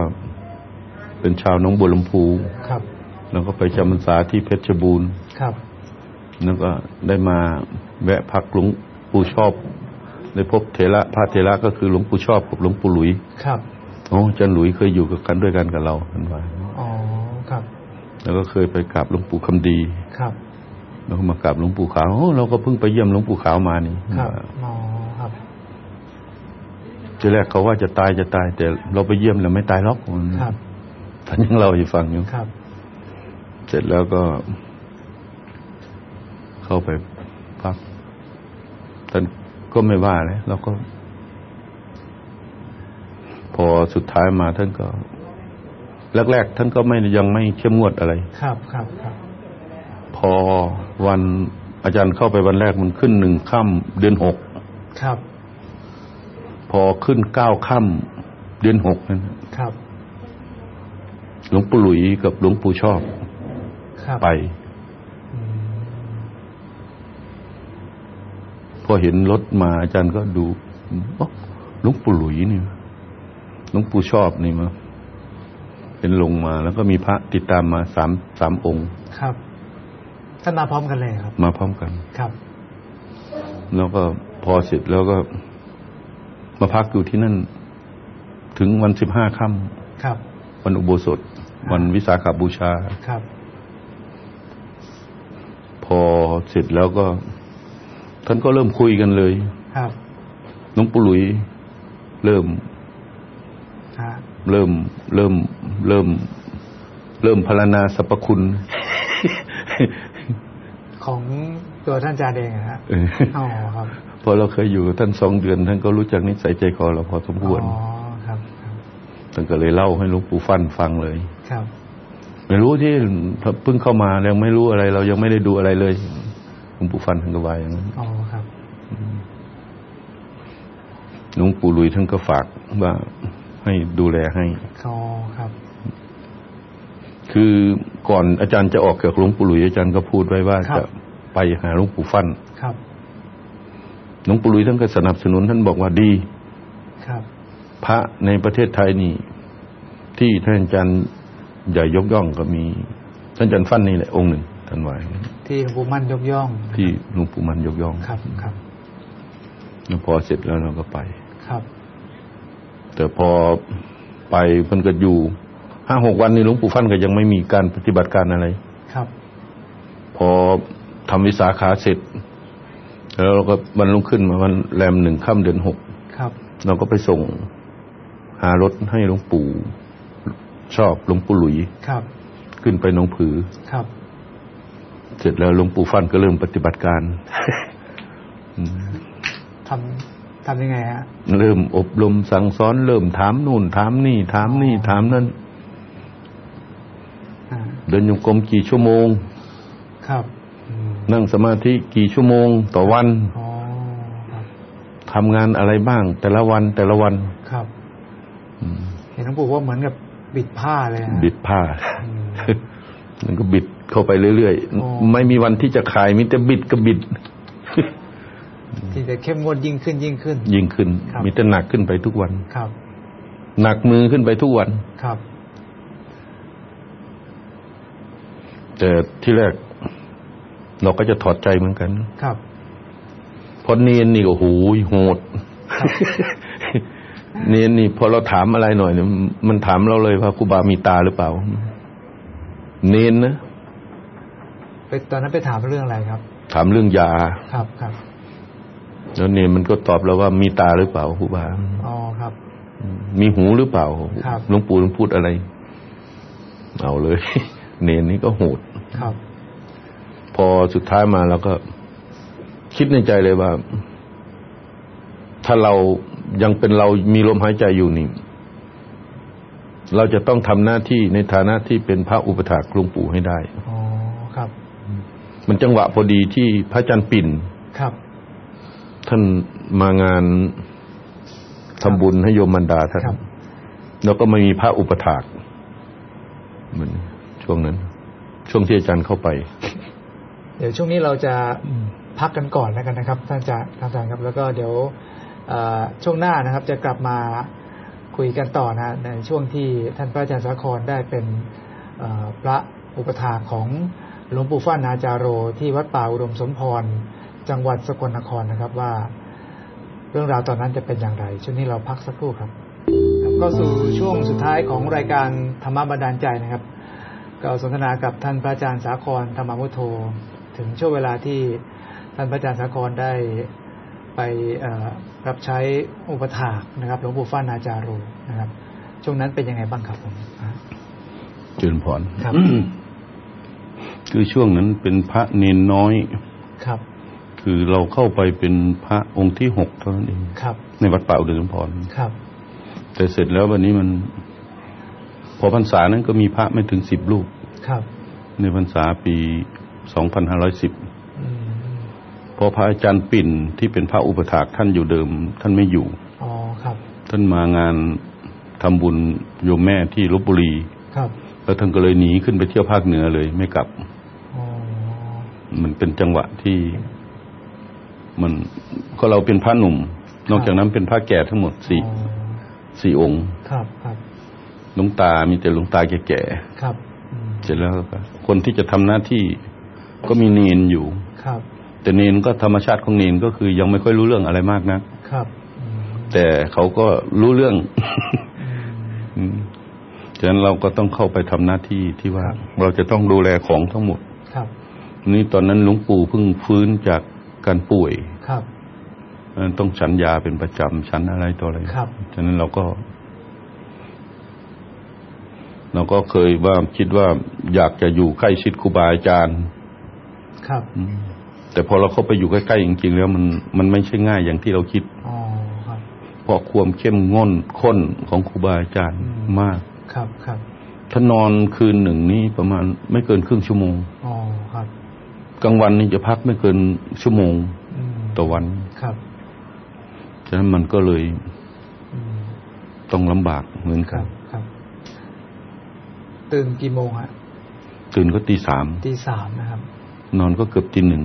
เป็นชาวหน้องบัวลำพูครับ แล้วก็ไปจำพรรษาที่เพชรบูรณ์ครับ แล้วก็ได้มาแวะพักหลวงปู่ชอบได้พบเถระพระเถระก็คือหลวงปู่ชอบกับหลวงปู่หลุยครับโอ้อาจารย์หลุยเคยอยู่กับกันด้วยกันกับเราท่านว่าอ๋อครับ แล้วก็เคยไปกราบหลวงปู่คำดีครับแล้วก็มากราบหลวงปู่ขาวโอ้เราก็เพิ่งไปเยี่ยมหลวงปู่ขาวมานี่ครับอ๋อครับทีแรกเขาว่าจะตายจะตาย แต่เราไปเยี่ยมแล้วไม่ตายหรอกครับ ท่านยังเล่าให้ฟังอยู่ครับ เสร็จแล้วก็ เข้าไปพักท่านก็ไม่ว่าเลยเราก็ พอสุดท้ายมาท่านก็แรกๆท่านก็ไม่ยังไม่เข้มงวดอะไร ครับครับครับ พอวันอาจารย์เข้าไปวันแรกมันขึ้นหนึ่งค่ำเดือนหกครับ พอขึ้นเก้าค่ำเดือนหกนั้นครับ หลวงปู่หลุยกับหลวงปู่ชอบครับไปอืมพอเห็นรถมาอาจารย์ก็ดูอ๋อหลวงปู่หลุยนี่หลวงปู่ชอบนี่มาเห็นลงมา แล้วก็มีพระติดตามมาสามสามองค์ ครับท่านมาพร้อมกันเลยครับ มาพร้อมกัน ครับ แล้วก็พอเสร็จแล้วก็มาพักอยู่ที่นั่น ถึงวันสิบห้าค่ครับำวันอุโบสถ วันวิสาขบูชาครับ พอเสร็จแล้วก็ ท่านก็เริ่มคุยกันเลย ครับน้องปุหลุย เริ่มฮะเริ่ม เริ่ม เริ่ม เริ่มพรรณนาสรรพคุณ ของตัวท่านอาจารย์เองอะฮะเอออ๋อครับพอเราเคยอยู่กับท่านสองเดือน ท่านก็รู้จักนิสัยใจคอเราพอสมควรอ๋อครับครับท่านก็เลยเล่าให้หลวงปู่ฟั่นฟังเลย ครับไม่รู้ที่เพิ่งเข้ามายังไม่รู้อะไร เรายังไม่ได้ดูอะไรเลยหลวงปู่ฟันท่านก็ว่าอย่างนั้นอ๋อครับหลวงปู่ลุยท่านก็ฝากว่าให้ดูแลให้อ๋อครับ คือก่อนอาจารย์จะออกจากหลวงปู่ลุยอาจารย์ก็พูดไว้ว่าครับจะไปหาหลวงปู่ฟันครับหลวงปู่ลุยท่านก็สนับสนุนท่านบอกว่าดี ครับ พระในประเทศไทยนี่ ที่ท่านอาจารย์ ใหญ่ยกย่องก็มีท่านอาจารย์ฟันนี่แหละองค์หนึ่งท่านว่าอย่างนั้นที่หลวงปู่มั่นยกย่อง ที่หลวงปู่มันยกย่องครับครับแล้วพอเสร็จแล้วเราก็ไปครับ แต่พอไปเพิ่นก็อยู่ห้าหกวันนี้หลวงปู่ฟั่นก็ยังไม่มีการปฏิบัติการอะไร ครับ พอทำวิสาขาเสร็จ แล้วเราก็วันรุ่งขึ้นมาวันแรมหนึ่งค่ำเดือนหกครับ เราก็ไปส่งหารถให้หลวงปู่ ชอบหลวงปู่หลุยครับ ขึ้นไปหนองผือครับ เสร็จแล้วหลวงปู่ฟั่นก็เริ่มปฏิบัติการทำทำยังไงฮะเริ่มอบรมสั่งสอน เริ่มถามนู่น ถามนี่ ถามนี่ ถามนั่นอ่าเดินโยงกรมกี่ชั่วโมง ครับอืมนั่งสมาธิกี่ชั่วโมงต่อวันอ๋อครับทำงานอะไรบ้าง แต่ละวันแต่ละวัน ครับอืมเห็นหลวงปู่ว่าเหมือนกับ บิดผ้าเลยฮะบิดผ้าอืมมันก็บิดเข้าไปเรื่อยอ๋อๆไม่มีวันที่จะขายมีแต่บิดก็บิดที่จะเข้มงวดยิ่งขึ้นยิ่งขึ้น ยิ่งขึ้นครับมีแต่หนักขึ้นไปทุกวันครับ หนักมือขึ้นไปทุกวันครับ แต่ที่แรก เราก็จะถอดใจเหมือนกัน ครับเพราะเนียนนี่โอ้โหโหด เนียนนี่พอเราถามอะไรหน่อยเนี่ยมันถามเราเลยว่าครูบามีตาหรือเปล่า เนียนนะไปตอนนั้นไปถามเรื่องอะไรครับ ถามเรื่องยาครับครับแล้วเนนมันก็ตอบแล้วว่ามีตาหรือเปล่าครูบาอ๋อครับ มีหูหรือเปล่าครับหลวงปู่หลวงพูดอะไร เอาเลย เนนนี่ก็โหดครับ พอสุดท้ายมาเราก็ คิดในใจเลยว่า ถ้าเรา ยังเป็นเรามีลมหายใจอยู่นี่ เราจะต้องทำหน้าที่ในฐานะที่เป็นพระอุปถากหลวงปู่ให้ได้อ๋อครับ มันจังหวะพอดีที่พระอาจารย์ปิ่นครับ ท่านมางานทำบุญให้โยมมันดาท่านครับแล้วก็ไม่มีพระอุปถากเหมือนช่วงนั้น ช่วงที่อาจารย์เข้าไป เดี๋ยวช่วงนี้เราจะพักกันก่อนแล้วกันนะครับ ท่านอาจารย์ท่านอาจารย์ครับ แล้วก็เดี๋ยวเอ่อ ช่วงหน้านะครับจะกลับมาคุยกันต่อนะในช่วงที่ท่านพระอาจารย์สาครได้เป็นพระอุปถาของหลวงปู่ฟ้านาจาโร ที่วัดป่าอุดมสมพร จังหวัดสกลนครนะครับว่า เรื่องราวตอนนั้นจะเป็นอย่างไร ช่วงนี้เราพักสักครู่ครับครับก็สู่ช่วงสุดท้ายของรายการธรรมบันดาลใจนะครับ ก็สนทนากับท่านพระอาจารย์สาครธรรมมุโทถึงช่วงเวลาที่ท่านพระอาจารย์สาครได้ ไปเอ่อรับใช้อุปถากนะครับหลวงปู่ฟ้านาจาโรนะครับ ช่วงนั้นเป็นยังไงบ้างครับผมอะเจริญพรครับคือช่วงนั้นเป็นพระเนนน้อยครับ คือเราเข้าไปเป็นพระองค์ที่หกเท่านั้นเองครับ ในวัดป่าอุดมพรครับ แต่เสร็จแล้ววันนี้มัน พอพรรษานั้นก็มีพระไม่ถึงสิบรูปครับ ในพรรษาปีสองพันห้าร้อยสิบอืม พอพระอาจารย์ปิ่นที่เป็นพระอุปถากท่านอยู่เดิม ท่านไม่อยู่อ๋อครับ ท่านมางานทำบุญโยมแม่ที่ลบบุรีครับ แล้วท่านก็เลยหนีขึ้นไปเที่ยวภาคเหนือเลยไม่กลับอ๋อมันเป็นจังหวะที่มันก็เราเป็นพระหนุ่ม นอกจากนั้นเป็นพระแก่ทั้งหมดสี่อ๋อสี่องค์ ครับครับหลวงตามีแต่หลวงตาแก่ครับอืมๆเสร็จแล้วก็คนที่จะทำหน้าที่ก็มีเนนอยู่ครับ แต่เนนก็ธรรมชาติของเนนก็คือยังไม่ค่อยรู้เรื่องอะไรมากนักครับอืมแต่เขาก็รู้เรื่องอืมอืมฉะนั้นเราก็ต้องเข้าไปทำหน้าที่ที่ว่า เราจะต้องดูแลของทั้งหมด ครับ นี่ตอนนั้นหลวงปู่เพิ่งฟื้นจากการป่วย ครับเอ่อต้องฉันยาเป็นประจำฉันอะไรต่ออะไรครับฉะนั้นเราก็ เราก็เคยว่าคิดว่าอยากจะอยู่ใกล้ชิดครูบาอาจารย์ ครับอืม แต่พอเราเข้าไปอยู่ใกล้ๆจริงๆแล้วมันมันไม่ใช่ง่ายอย่างที่เราคิดอ๋อครับเพราะความเข้มงวดข้นของครูบาอาจารย์อืมมาก ครับครับถ้านอนคืนหนึ่งนี่ประมาณไม่เกินครึ่งชั่วโมงอ๋อครับกลางวันนี่จะพักไม่เกินชั่วโมงอืมต่อวันครับฉะนั้นมันก็เลยอืมต้องลำบากเหมือนคกัรันบครับ ตื่นกี่โมงฮะตื่นก็ตีสามตีสามนะครับ นอนก็เกือบตีหนึ่ง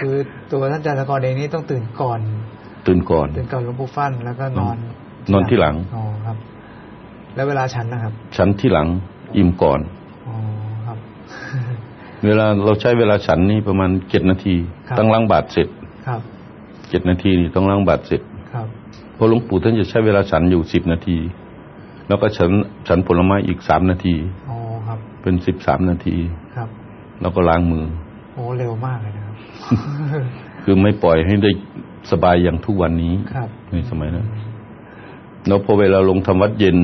คือตัวท่านอาจารย์ตะกรเองนี่ต้องตื่นก่อน ตื่นก่อน ตื่นก่อนหลวงปู่ฟั่นแล้วก็นอน นอนที่หลังอ๋อครับ แล้วเวลาฉันนะครับ ฉันที่หลังอิ่มก่อนอ๋อครับ เวลาเราใช้เวลาฉันนี่ประมาณเจ็ดนาทีครับต้องล้างบาตรเสร็จครับเจ็ดนาทีนี่ต้องล้างบาตรเสร็จครับเพราะหลวงปู่ท่านจะใช้เวลาฉันอยู่สิบนาที แล้วก็ฉันฉันผลไม้อีกสามนาทีอ๋อครับ เป็นสิบสามนาทีครับ แล้วก็ล้างมือโอ้เร็วมากเลยนะ ครับคือไม่ปล่อยให้ได้สบายอย่างทุกวันนี้ครับในสมัยนั้นแล้วพอเวลาลงทำวัดเย็น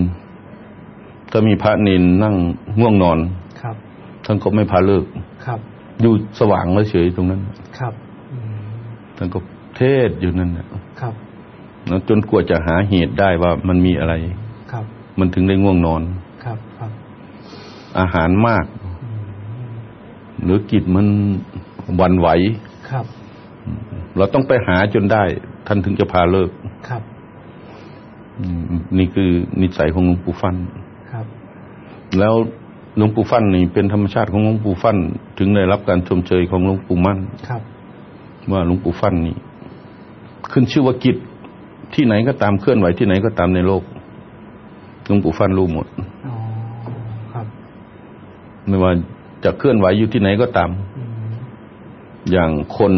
ถ้ามีพระเนนนั่งง่วงนอนครับท่านก็ไม่พาเลิกครับ อยู่สว่างเฉยๆตรงนั้นครับอืมท่านก็เทศอยู่นั่นแหละครับแล้วจนกว่าจะหาเหตุได้ว่ามันมีอะไรครับ มันถึงได้ง่วงนอนครับครับ อาหารมากอืมหรือกิจมันหวันไหว ครับ เราต้องไปหาจนได้ ท่านถึงจะพาเลิกครับอืมนี่คือนิสัยของหลวงปู่ฟัน่นครับ แล้วหลวงปู่ฟั่นนี่เป็นธรรมชาติของหลวงปู่ฟั่น ถึงได้รับการชมเชยของหลวงปู่มั่นครับ ว่าหลวงปู่ฟั่นนี่ ขึ้นชื่อว่ากิจที่ไหนก็ตามเคลื่อนไหวที่ไหนก็ตามในโลกหลวงปู่ฟั่นรู้หมดอ๋อครับไม่ว่าจะเคลื่อนไหวอยู่ที่ไหนก็ตาม อืมอย่างคน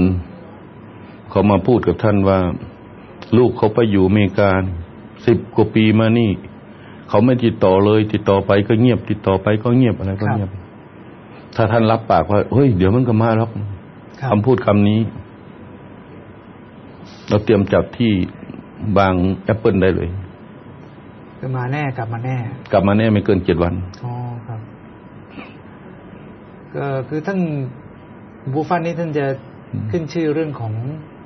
เขามาพูดกับท่านว่า ลูกเขาไปอยู่อเมริกาสิบกว่าปีมานี่ เขาไม่ติดต่อเลย ติดต่อไปก็เงียบ ติดต่อไปก็เงียบอะไรก็เงียบ ถ้าท่านรับปากว่าเฮ้ยเดี๋ยวมันก็มาหรอกครับคำพูดคำนี้ เราเตรียมจับที่บางแอปเปิลได้เลยคือมาแน่กลับมาแน่ กลับมาแน่ไม่เกินเจ็ดวันอ๋อครับ ก็คือท่าน บูฟันนี่ท่านจะขึ้นชื่อเรื่องของ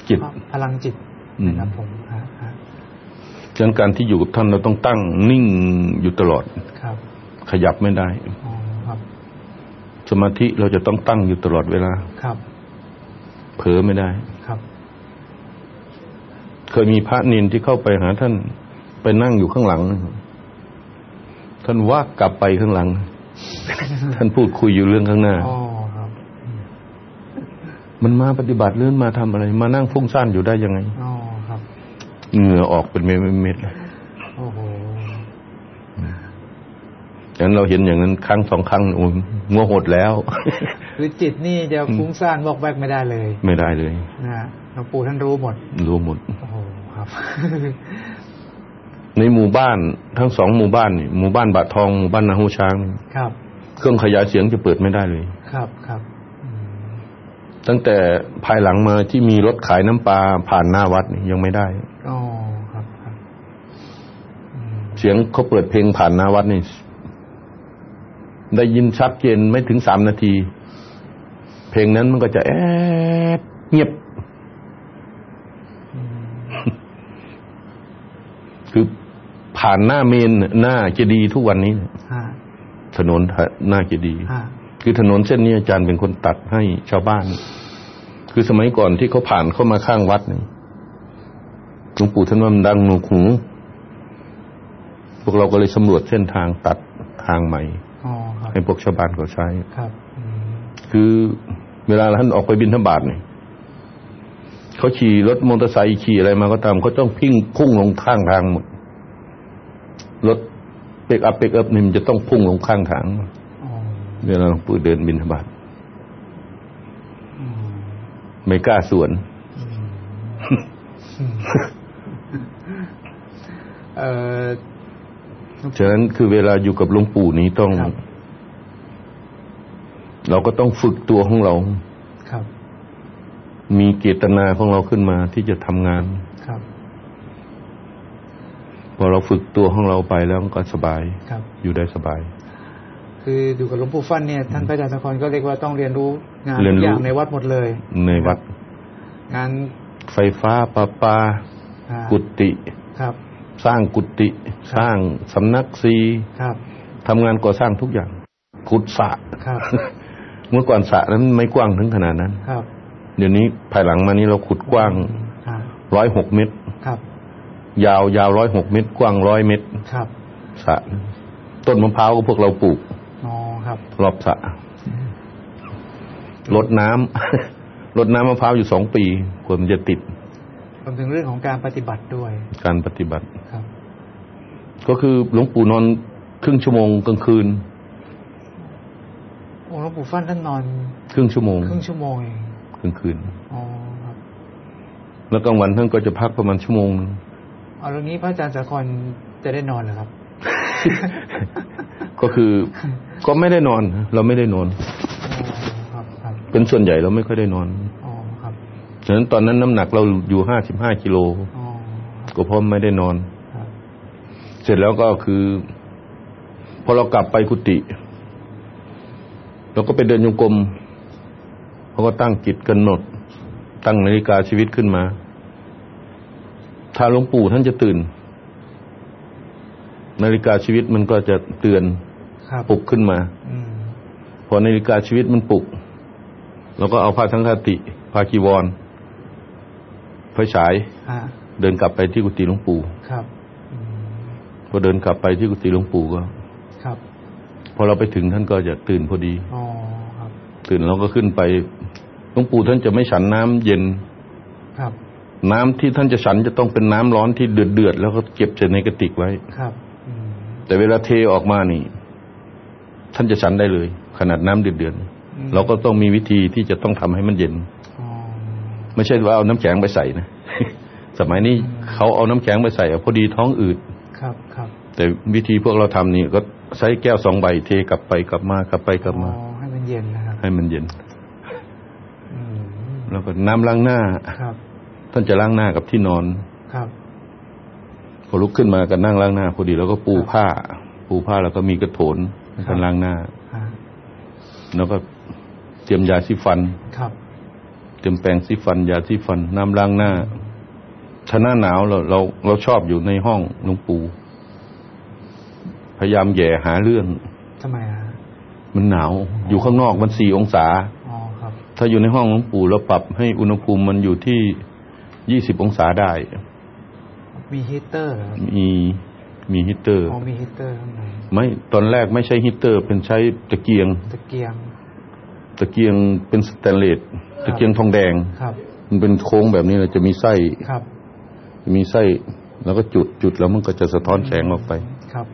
จิตพลังจิตอืมนะครับผมฮะฮะฉะนั้นการที่อยู่กับท่านเราต้องตั้งนิ่งอยู่ตลอดครับ ขยับไม่ได้อ๋อครับ สมาธิเราจะต้องตั้งอยู่ตลอดเวลาครับ เผลอไม่ได้ครับ เคยมีพระนินที่เข้าไปหาท่านไปนั่งอยู่ข้างหลังนะครับท่านว่ากลับไปข้างหลัง ท่านพูดคุยอยู่เรื่องข้างหน้า อ๋อครับ มันมาปฏิบัติเรื่องมาทำอะไร มานั่งฟุ้งซ่านอยู่ได้ยังไงอ๋อครับเหงื่อออกเป็นเม็ดๆเลยโอ้โหฉะนั้นเราเห็นอย่างนั้นครั้งสองครั้งโอ้ยงัวหดแล้วคือจิตนี่จะฟุ้งซ่านบอกแวกไม่ได้เลย ไม่ได้เลยนะฮะหลวงปู่ท่านรู้หมด รู้หมดโอ้โหครับ ในหมู่บ้านทั้งสองหมู่บ้านนี่หมู่บ้านบาททองหมู่บ้านนาหูช้างนี่ครับ เครื่องขยายเสียงจะเปิดไม่ได้เลย ครับครับอืม ตั้งแต่ภายหลังมาที่มีรถขายน้ำปลาผ่านหน้าวัดนี่ยังไม่ได้อ๋อครับครับอืมเสียงเขาเปิดเพลงผ่านหน้าวัดนี่ ได้ยินชัดเจนไม่ถึงสามนาที เพลงนั้นมันก็จะแอดเงียบอืมคือผ่านหน้าเมนน่ะหน้าเจดีย์ทุกวันนี้เนี่ยฮะถนนหน้าเจดีย์ฮะ คือถนนเส้นนี้อาจารย์เป็นคนตัดให้ชาวบ้าน คือสมัยก่อนที่เขาผ่านเข้ามาข้างวัดนี่หลวงปู่ท่านว่ามันดังหนวกหูพวกเราก็เลยสำรวจเส้นทางตัดทางใหม่อ๋อครับให้พวกชาวบ้านเขาใช้ครับอืมคือเวลาท่านออกไปบินธบาตเนี่ยเขาขี่รถมอเตอร์ไซค์ขี่อะไรมาก็ตามเขาต้องพิ้งพุ่งลงข้างทางหมดรถเปกอัพเปกอัพนี่มันจะต้องพุ่งลงข้างทางอ๋อ เวลาหลวงปู่เดินบินธบาตอืมไม่กล้าสวนอืมอืมเอ่อฉะนั้นคือเวลาอยู่กับหลวงปู่นี้ต้องครับเราก็ต้องฝึกตัวของเราครับ มีเจตนาของเราขึ้นมาที่จะทำงานครับพอเราฝึกตัวของเราไปแล้วมันก็สบายครับอยู่ได้สบาย คือดูกับหลวงปู่ฟั่นเนี่ยท่านพระอาจารย์สะครก็เรียกว่าต้องเรียนรู้งานเรียนทุกรู้อย่างในวัดหมดเลยในวัด งานไฟฟ้าประปาอ่ากุฏิครับ สร้างกุฏิสร้างสำนักซีครับทำงานก่อสร้างทุกอย่าง ขุดสระครับเมื่อก่อนสระนั้นไม่กว้างถึงขนาดนั้นครับ เดี๋ยวนี้ภายหลังมานี้เราขุดกว้างอ่าร้อยหกเมตรครับ ยาวยาวร้อยหกเมตร กว้างร้อยเมตรครับสระต้นมะพร้าวก็พวกเราปลูกอ๋อค รับรอบสระรดน้ำรดน้ำมะพร้าวอยู่สองปีกว่ามันจะติดรวมถึงเรื่องของการปฏิบัติด้วย การปฏิบัติครับ ก็คือหลวงปู่นอนครึ่งชั่วโมงกลางคืนโอ้หลวงปู่ฟั่นท่านนอน ครึ่งชั่วโมง ครึ่งชั่วโมงเองกลางคืนอ๋อครับ แล้วกลางวันท่านก็จะพักประมาณชั่วโมงหนึงเอาเรื่องนี้พระอาจารย์สะครจะได้นอนเหรอครับ ก็คือ ก็ไม่ได้นอน เราไม่ได้นอนอ๋อครับครับเป็นส่วนใหญ่เราไม่ค่อยได้นอนอ๋อครับฉะนั้นตอนนั้นน้ำหนักเราอยู่ห้าสิบห้ากิโลอ๋อก็เพราะไม่ได้นอนครับเสร็จแล้วก็คือ พอเรากลับไปกุฏิเราก็ไปเดินโยงกรมเขาก็ตั้งกิจกำหนด ตั้งนาฬิกาชีวิตขึ้นมา ถ้าหลวงปู่ท่านจะตื่น นาฬิกาชีวิตมันก็จะเตือนครับ ปลุกขึ้นมาอพอนาฬิกาชีวิตมันปลุกเราก็เอาผ้าทั้งคติผ้ากีวรไฟฉายเดินกลับไปที่กุฏิหลวงปู่ครับพอเดินกลับไปที่กุฏิหลวงปู่ก็ครับ พอเราไปถึงท่านก็จะตื่นพอดีอครับตื่นเราก็ขึ้นไปหลวงปู่ท่านจะไม่ฉันน้ำเย็นครับ น้ำที่ท่านจะฉันจะต้องเป็นน้ำร้อนที่เดือดเดือดแล้วก็เก็บใส่ในกระติกไว้ครับแต่เวลาเทออกมานี่ ท่านจะฉันได้เลย ขนาดน้ำเดือดเดือดๆเราก็ต้องมีวิธีที่จะต้องทำให้มันเย็นอ๋อไม่ใช่ว่าเอาน้ำแข็งไปใส่นะสมัยนี้เขาเอาน้ำแข็งไปใส่อะพอดีท้องอืดครับครับ แต่วิธีพวกเราทำนี่ก็ใช้แก้วสองใบเทกลับไปกลับมากลับไปกลับมาอ๋อให้มันเย็นนะครับให้มันเย็นอืมแล้วก็น้ำล้างหน้าครับ ท่านจะล้างหน้ากับที่นอนครับพอลุกขึ้นมาก็นั่งล้างหน้าพอดีแล้วก็ปูผ้า ปูผ้าแล้วก็มีกระโถน ในการล้างหน้าอ่าแล้วก็เตรียมยาสีฟันครับเตรียมแปรงสีฟัน ยาสีฟัน น้ำล้างหน้าถ้าหน้าหนาวเราเราเราชอบอยู่ในห้องหลวงปู่พยายามแหย่หาเรื่องทำไมอะมันหนาว อยู่ข้างนอกมันสี่องศาอ๋อครับ ถ้าอยู่ในห้องหลวงปู่เราปรับให้อุณหภูมิมันอยู่ที่ยี่สิบองศาได้ มีฮีตเตอร์เหรอครับมี มีฮีตเตอร์อ๋อมีฮีตเตอร์ข้างในไม่ตอนแรกไม่ใช่ฮีตเตอร์ เป็นใช้ตะเกียง ตะเกียง ตะเกียงเป็นสแตนเลสตะเกียงทองแดงครับ มันเป็นโค้งแบบนี้เลยจะมีไส้ครับมีไส้แล้วก็จุดจุดแล้วมันก็จะสะท้อนแสงออกไป ครับ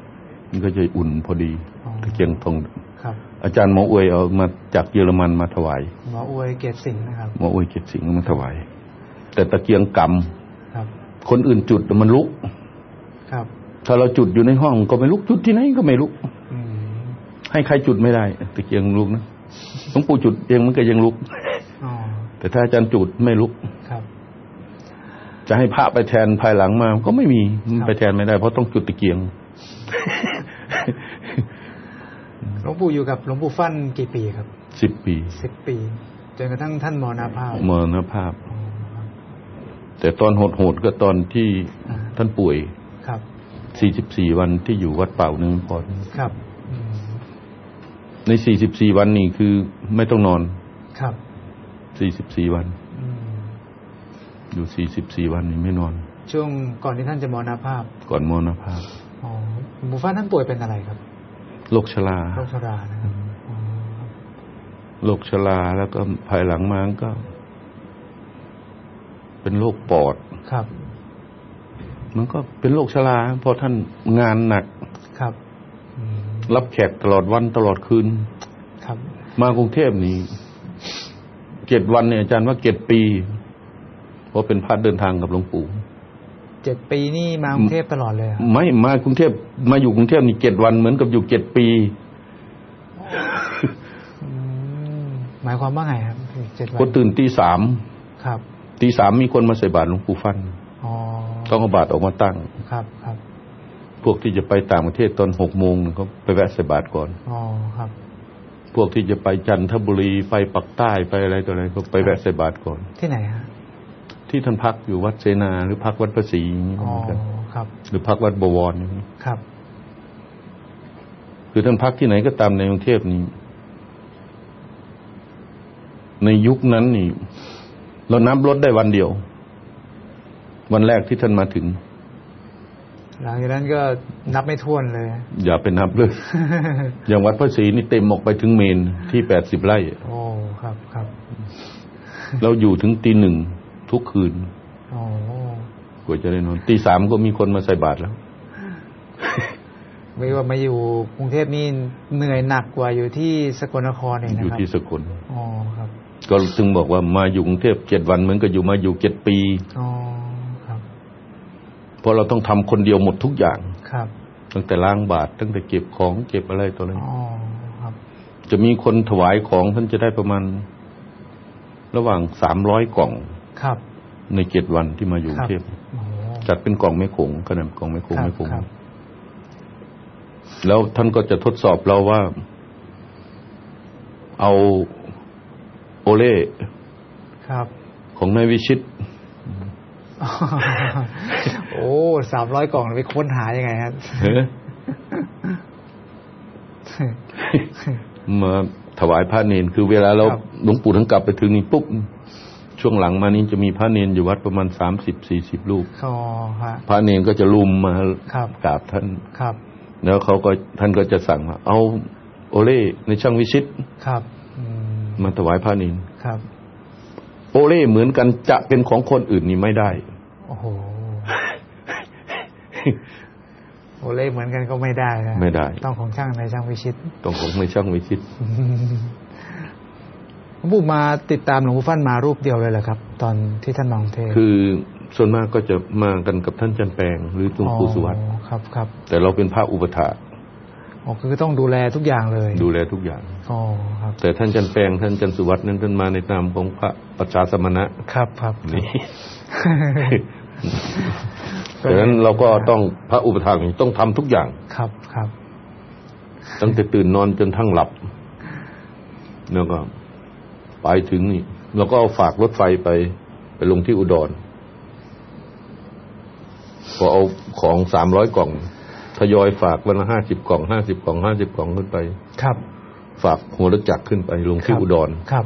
มันก็จะอุ่นพอดีอ๋อตะเกียงทองครับ อาจารย์หมออวยเอามาจากเยอรมันมาถวาย หมออวยเกียรติสิงห์นะครับ หมออวยเกียรติสิงห์เอามาถวาย แต่ตะเกียงกครับำคนอื่นจุดมันลุก ครับ ถ้าเราจุดอยู่ในห้องก็ไม่ลุกจุดที่ไหนก็ไม่ลุกอืมให้ใครจุดไม่ได้ตะเกียงลุกนะหลวงปู่จุดเองมันก็ยังลุกอ๋อแต่ถ้าอาจารย์จุดไม่ลุกครับ จะให้พระไปแทนภายหลังมา ก็ไม่มีมันครับไปแทนไม่ได้ เพราะต้องจุดตะเกียงหลวงปู่อยู่กับหลวงปู่ฟั่นกี่ปีครับสิบปีสิบปีจนกระทั่งท่านมรณภาพมรณภาพอ๋อครับแต่ตอนโหดๆก็ตอนที่อ่าท่านป่วยครับ สี่สิบสี่วันที่อยู่วัดเป่าหนึ่งพอครับอืมในสี่สิบสี่วันนี่คือไม่ต้องนอน ครับ สี่สิบสี่วันอืมอยู่สี่สิบสี่วันนี่ไม่นอน ช่วงก่อนที่ท่านจะมรณภาพ ก่อนมรณภาพ อ๋อหลวงปู่ฟั่นท่านป่วยเป็นอะไรครับโรคชราโรคชรานะครับอ๋อครับโรคชราแล้วก็ภายหลังมาก็ เป็นโรคปอด ครับ มันก็เป็นโรคชราเพราะท่านงานหนักครับอืมรับแขกตลอดวันตลอดคืน ครับ มากรุงเทพนี่เจ็ดวันเนี่ยอาจารย์ว่าเจ็ดปี เพราะเป็นพระเดินทางกับหลวงปู่เจ็ดปีนี่มากรุงเทพตลอดเลยเหรอไม่มากรุงเทพมาอยู่กรุงเทพนี่เจ็ดวันเหมือนกับอยู่เจ็ดปีอืมหมายความว่าไงครับเจ็ดวันก็ตื่นตีสามครับตีสามมีคนมาใส่บาตรหลวงปู่ฟันอ๋อ ต้องเอาบาตรออกมาตั้ง ครับครับ พวกที่จะไปต่างประเทศตอนหกโมงเขาไปแวะใส่บาตรก่อน อ๋อครับ พวกที่จะไปจันทบุรีไปปักใต้ไปอะไรต่ออะไรก็ไปแวะใส่บาตรก่อน ที่ไหนฮะที่ท่านพักอยู่วัดเสนาหรือพักวัดพระศรีอย่างนี้อ๋อเหมือนกันครับ หรือพักวัดบวรอย่างนี้ครับ คือท่านพักที่ไหนก็ตามในกรุงเทพนี้ ในยุคนั้นนี่ เรานับรถได้วันเดียว วันแรกที่ท่านมาถึง หลังจากนั้นก็นับไม่ถ้วนเลย อย่าไปนับเลย อย่างวัดพระศรีนี่เต็มออกไปถึงเมนที่แปดสิบไร่ โอ้ครับครับ เราอยู่ถึงตีหนึ่งทุกคืนโอ้กว่าจะได้นอนตีสามก็มีคนมาใส่บาตรแล้ว ไม่ว่ามาอยู่กรุงเทพนี่เหนื่อยหนักกว่าอยู่ที่สกลนครเองอนะยู่ครับที่สกลอ๋อครับ ก็ถึงบอกว่ามาอยู่กรุงเทพเจ็ดวันเหมือนกับอยู่มาอยู่เจ็ดปี อ๋อครับเพ ราะเราต้องทำคนเดียวหมดทุกอย่างครับ ตั้งแต่ล้างบาตรตั้งแต่เก็บของเก็บอะไรตัวอะไรอ๋อครับจะมีคนถวายของท่านจะได้ประมาณ ระหว่างสามร้อยกล่องครับ ในเจ็ดวันที่มาอยู่กรุงเทพโอ้จัดเป็นกล่องไม่ขงขนาดกล่องไม่ขงครับไม่ขงครับแล้วท่านก็จะทดสอบเราว่า เอาโอเล่ครับของนายวิชิต โอ้สามร้อยกล่องไปค้นหายังไงครับเฮ้ยมาถวายพระเนนคือเวลาเราครับหลวงปู่ท่านกลับไปถึงนี่ปุ๊บช่วงหลังมานี้จะมีพระเนนอยู่วัดประมาณสามสิบสี่สิบรูปอ๋อฮะพระเนนก็จะลุมมาครับกราบท่านครับ แล้วเขาก็ท่านก็จะสั่งว่าเอาโอเล่ในช่างวิชิตครับอืมมาถวายพระเนนครับ โอเล่เหมือนกันจะเป็นของคนอื่นนี่ไม่ได้โอ้โหโอเล่เหมือนกันก็ไม่ได้นะไม่ได้ ต้องของช่างในช่างวิชิต ต้องของในช่างวิชิตหลวงปู่มาติดตามหลวงปู่ฟั่นมารูปเดียวเลยเหรอครับ ตอนที่ท่านมองเทศน์คือส่วนมากก็จะมากันกับท่านจันแปลงหรือหลวงปู่สุวัตอ๋อครับครับ แต่เราเป็นพระอุปถาอ๋อคือต้องดูแลทุกอย่างเลย ดูแลทุกอย่าง อ๋อครับ แต่ท่านจันแปลงท่านจันสุวัตนั้นท่านมาในนามของพระประชาสมณะ ครับครับนี่ดังนั้นเราก็ต้องพระอุปถานี่ต้องทำทุกอย่าง ครับครับ ตั้งแต่ตื่นนอนจนทั้งหลับ แล้วก็ไปถึงนี่เราก็เอาฝากรถไฟไป ไปลงที่อุดรพอเอาของสามร้อยกล่อง ทยอยฝากวันละห้าสิบกล่องห้าสิบกล่องห้าสิบกล่องขึ้นไป ครับ ฝากหัวรถจักรขึ้นไปลงที่ครับอุดรครับ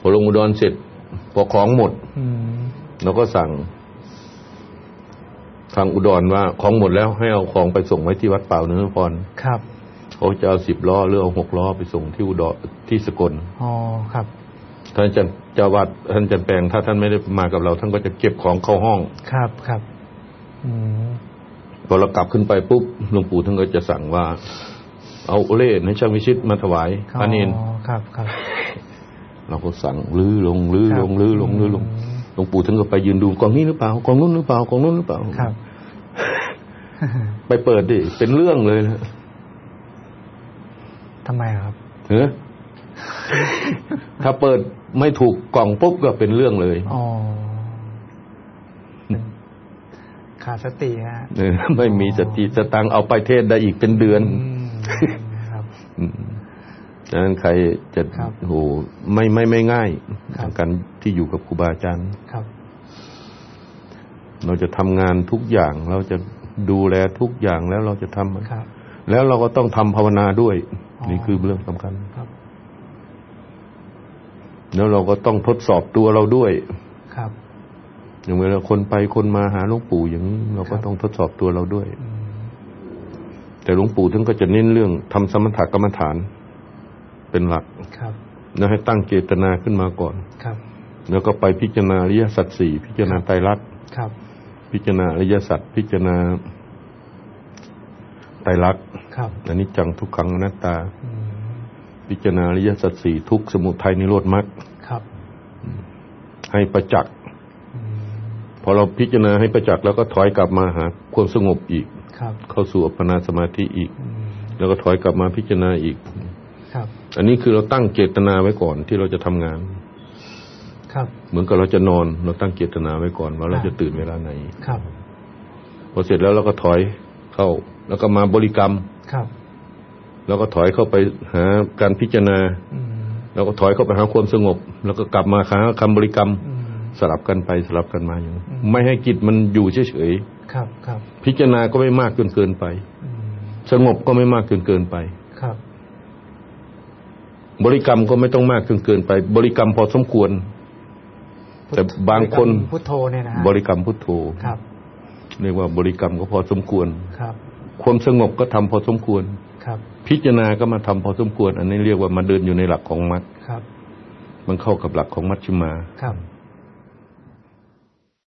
พอลงอุดรเสร็จพอของหมดอืมเราก็สั่ง ทางอุดรว่าของหมดแล้วให้เอาของไปส่งไว้ที่วัดเป่าเนื้อพรครับเขาจะเอาสิบล้อหรือเอาหกล้อไปส่งที่อุดรที่สกลอ๋อครับท่านจันเจ้าวัดท่านจันแปลงถ้าท่านไม่ได้มากับเรา ท่านก็จะเก็บของเข้าห้อง ครับครับอืมพอเรากลับขึ้นไปปุ๊บหลวงปู่ท่านก็จะสั่งว่า เอาโอเล่ในช่างวิชิตมาถวายพระเนนอ๋อครับครับ เราก็สั่งลื้อลงลื้อลงลื้อลงลื้อลงอืมหลวงปู่ท่านก็ไปยืนดูกองนี้หรือเปล่ากองนู้นหรือเปล่ากองนู้นหรือเปล่าครับ ไปเปิดดิเป็นเรื่องเลยนะทำไมครับเฮ้ถ้าเปิดไม่ถูกกล่องปุ๊บก็เป็นเรื่องเลยอ๋อเป็นขาดสติฮะเออไม่มีสติสตังค์เอาไปเทศได้อีกเป็นเดือนอืม ครับดังนั้นใครจะรโหไม่ไม่ไม่ง่ายครับการที่อยู่กับครูบาอาจารย์ครับ เราจะทำงานทุกอย่าง เราจะดูแลทุกอย่างแล้วเราจะทำครับ แล้วเราก็ต้องทำภาวนาด้วย นี่คือเรื่องสำคัญครับ แล้วเราก็ต้องทดสอบตัวเราด้วยครับอย่างเวลาคนไปคนมาหาหลวงปู่อย่างนี้เราก็ต้องทดสอบตัวเราด้วย แต่หลวงปู่ท่านก็จะเน้นเรื่องทำสมถกรรมฐานเป็นหลักครับแล้วให้ตั้งเจตนาขึ้นมาก่อนครับ แล้วก็ไปพิจารณาอริยสัจสี่พิจารณาไตรลักษณ์ครับ พิจารณาอริยสัจพิจารณาไตรลักษณ์ครับอนิจจังทุกขังอนัตตาอืมพิจารณาอริยสัจสี่ทุกข์สมุทัยนิโรธมรรคครับ ให้ประจักษ์อืมพอเราพิจารณาให้ประจักษ์แล้วก็ถอยกลับมาหาความสงบอีกครับ เข้าสู่อัปปนาสมาธิอีกอืมแล้วก็ถอยกลับมาพิจารณาอีกครับ อันนี้คือเราตั้งเจตนาไว้ก่อนที่เราจะทำงาน ครับ เหมือนกับเราจะนอนเราตั้งเจตนาไว้ก่อนว่าเราจะตื่นเวลาไหนครับพอเสร็จแล้วเราก็ถอยเข้า แล้วก็มาบริกรรมครับแล้วก็ถอยเข้าไปหาการพิจารณาอืมแล้วก็ถอยเข้าไปหาความสงบ แล้วก็กลับมาหาคำบริกรรมอืมสลับกันไปสลับกันมาอย่างนี้อืมไม่ให้จิตมันอยู่เฉย ครับครับๆพิจารณาก็ไม่มากจนเกินไปอืมสงบก็ไม่มากจนเกินไปครับ บริกรรมก็ไม่ต้องมากจนเกินไป บริกรรมพอสมควร แต่บางคนพุทโธเนี่ยนะฮะบริกรรมพุทโธครับ เรียกว่าบริกรรมก็พอสมควรครับ ความสงบก็ทำพอสมควรครับ พิจารณาก็มาทำพอสมควร อันนี้เรียกว่ามาเดินอยู่ในหลักของมัดครับ มันเข้ากับหลักของมัชฌิมาครับ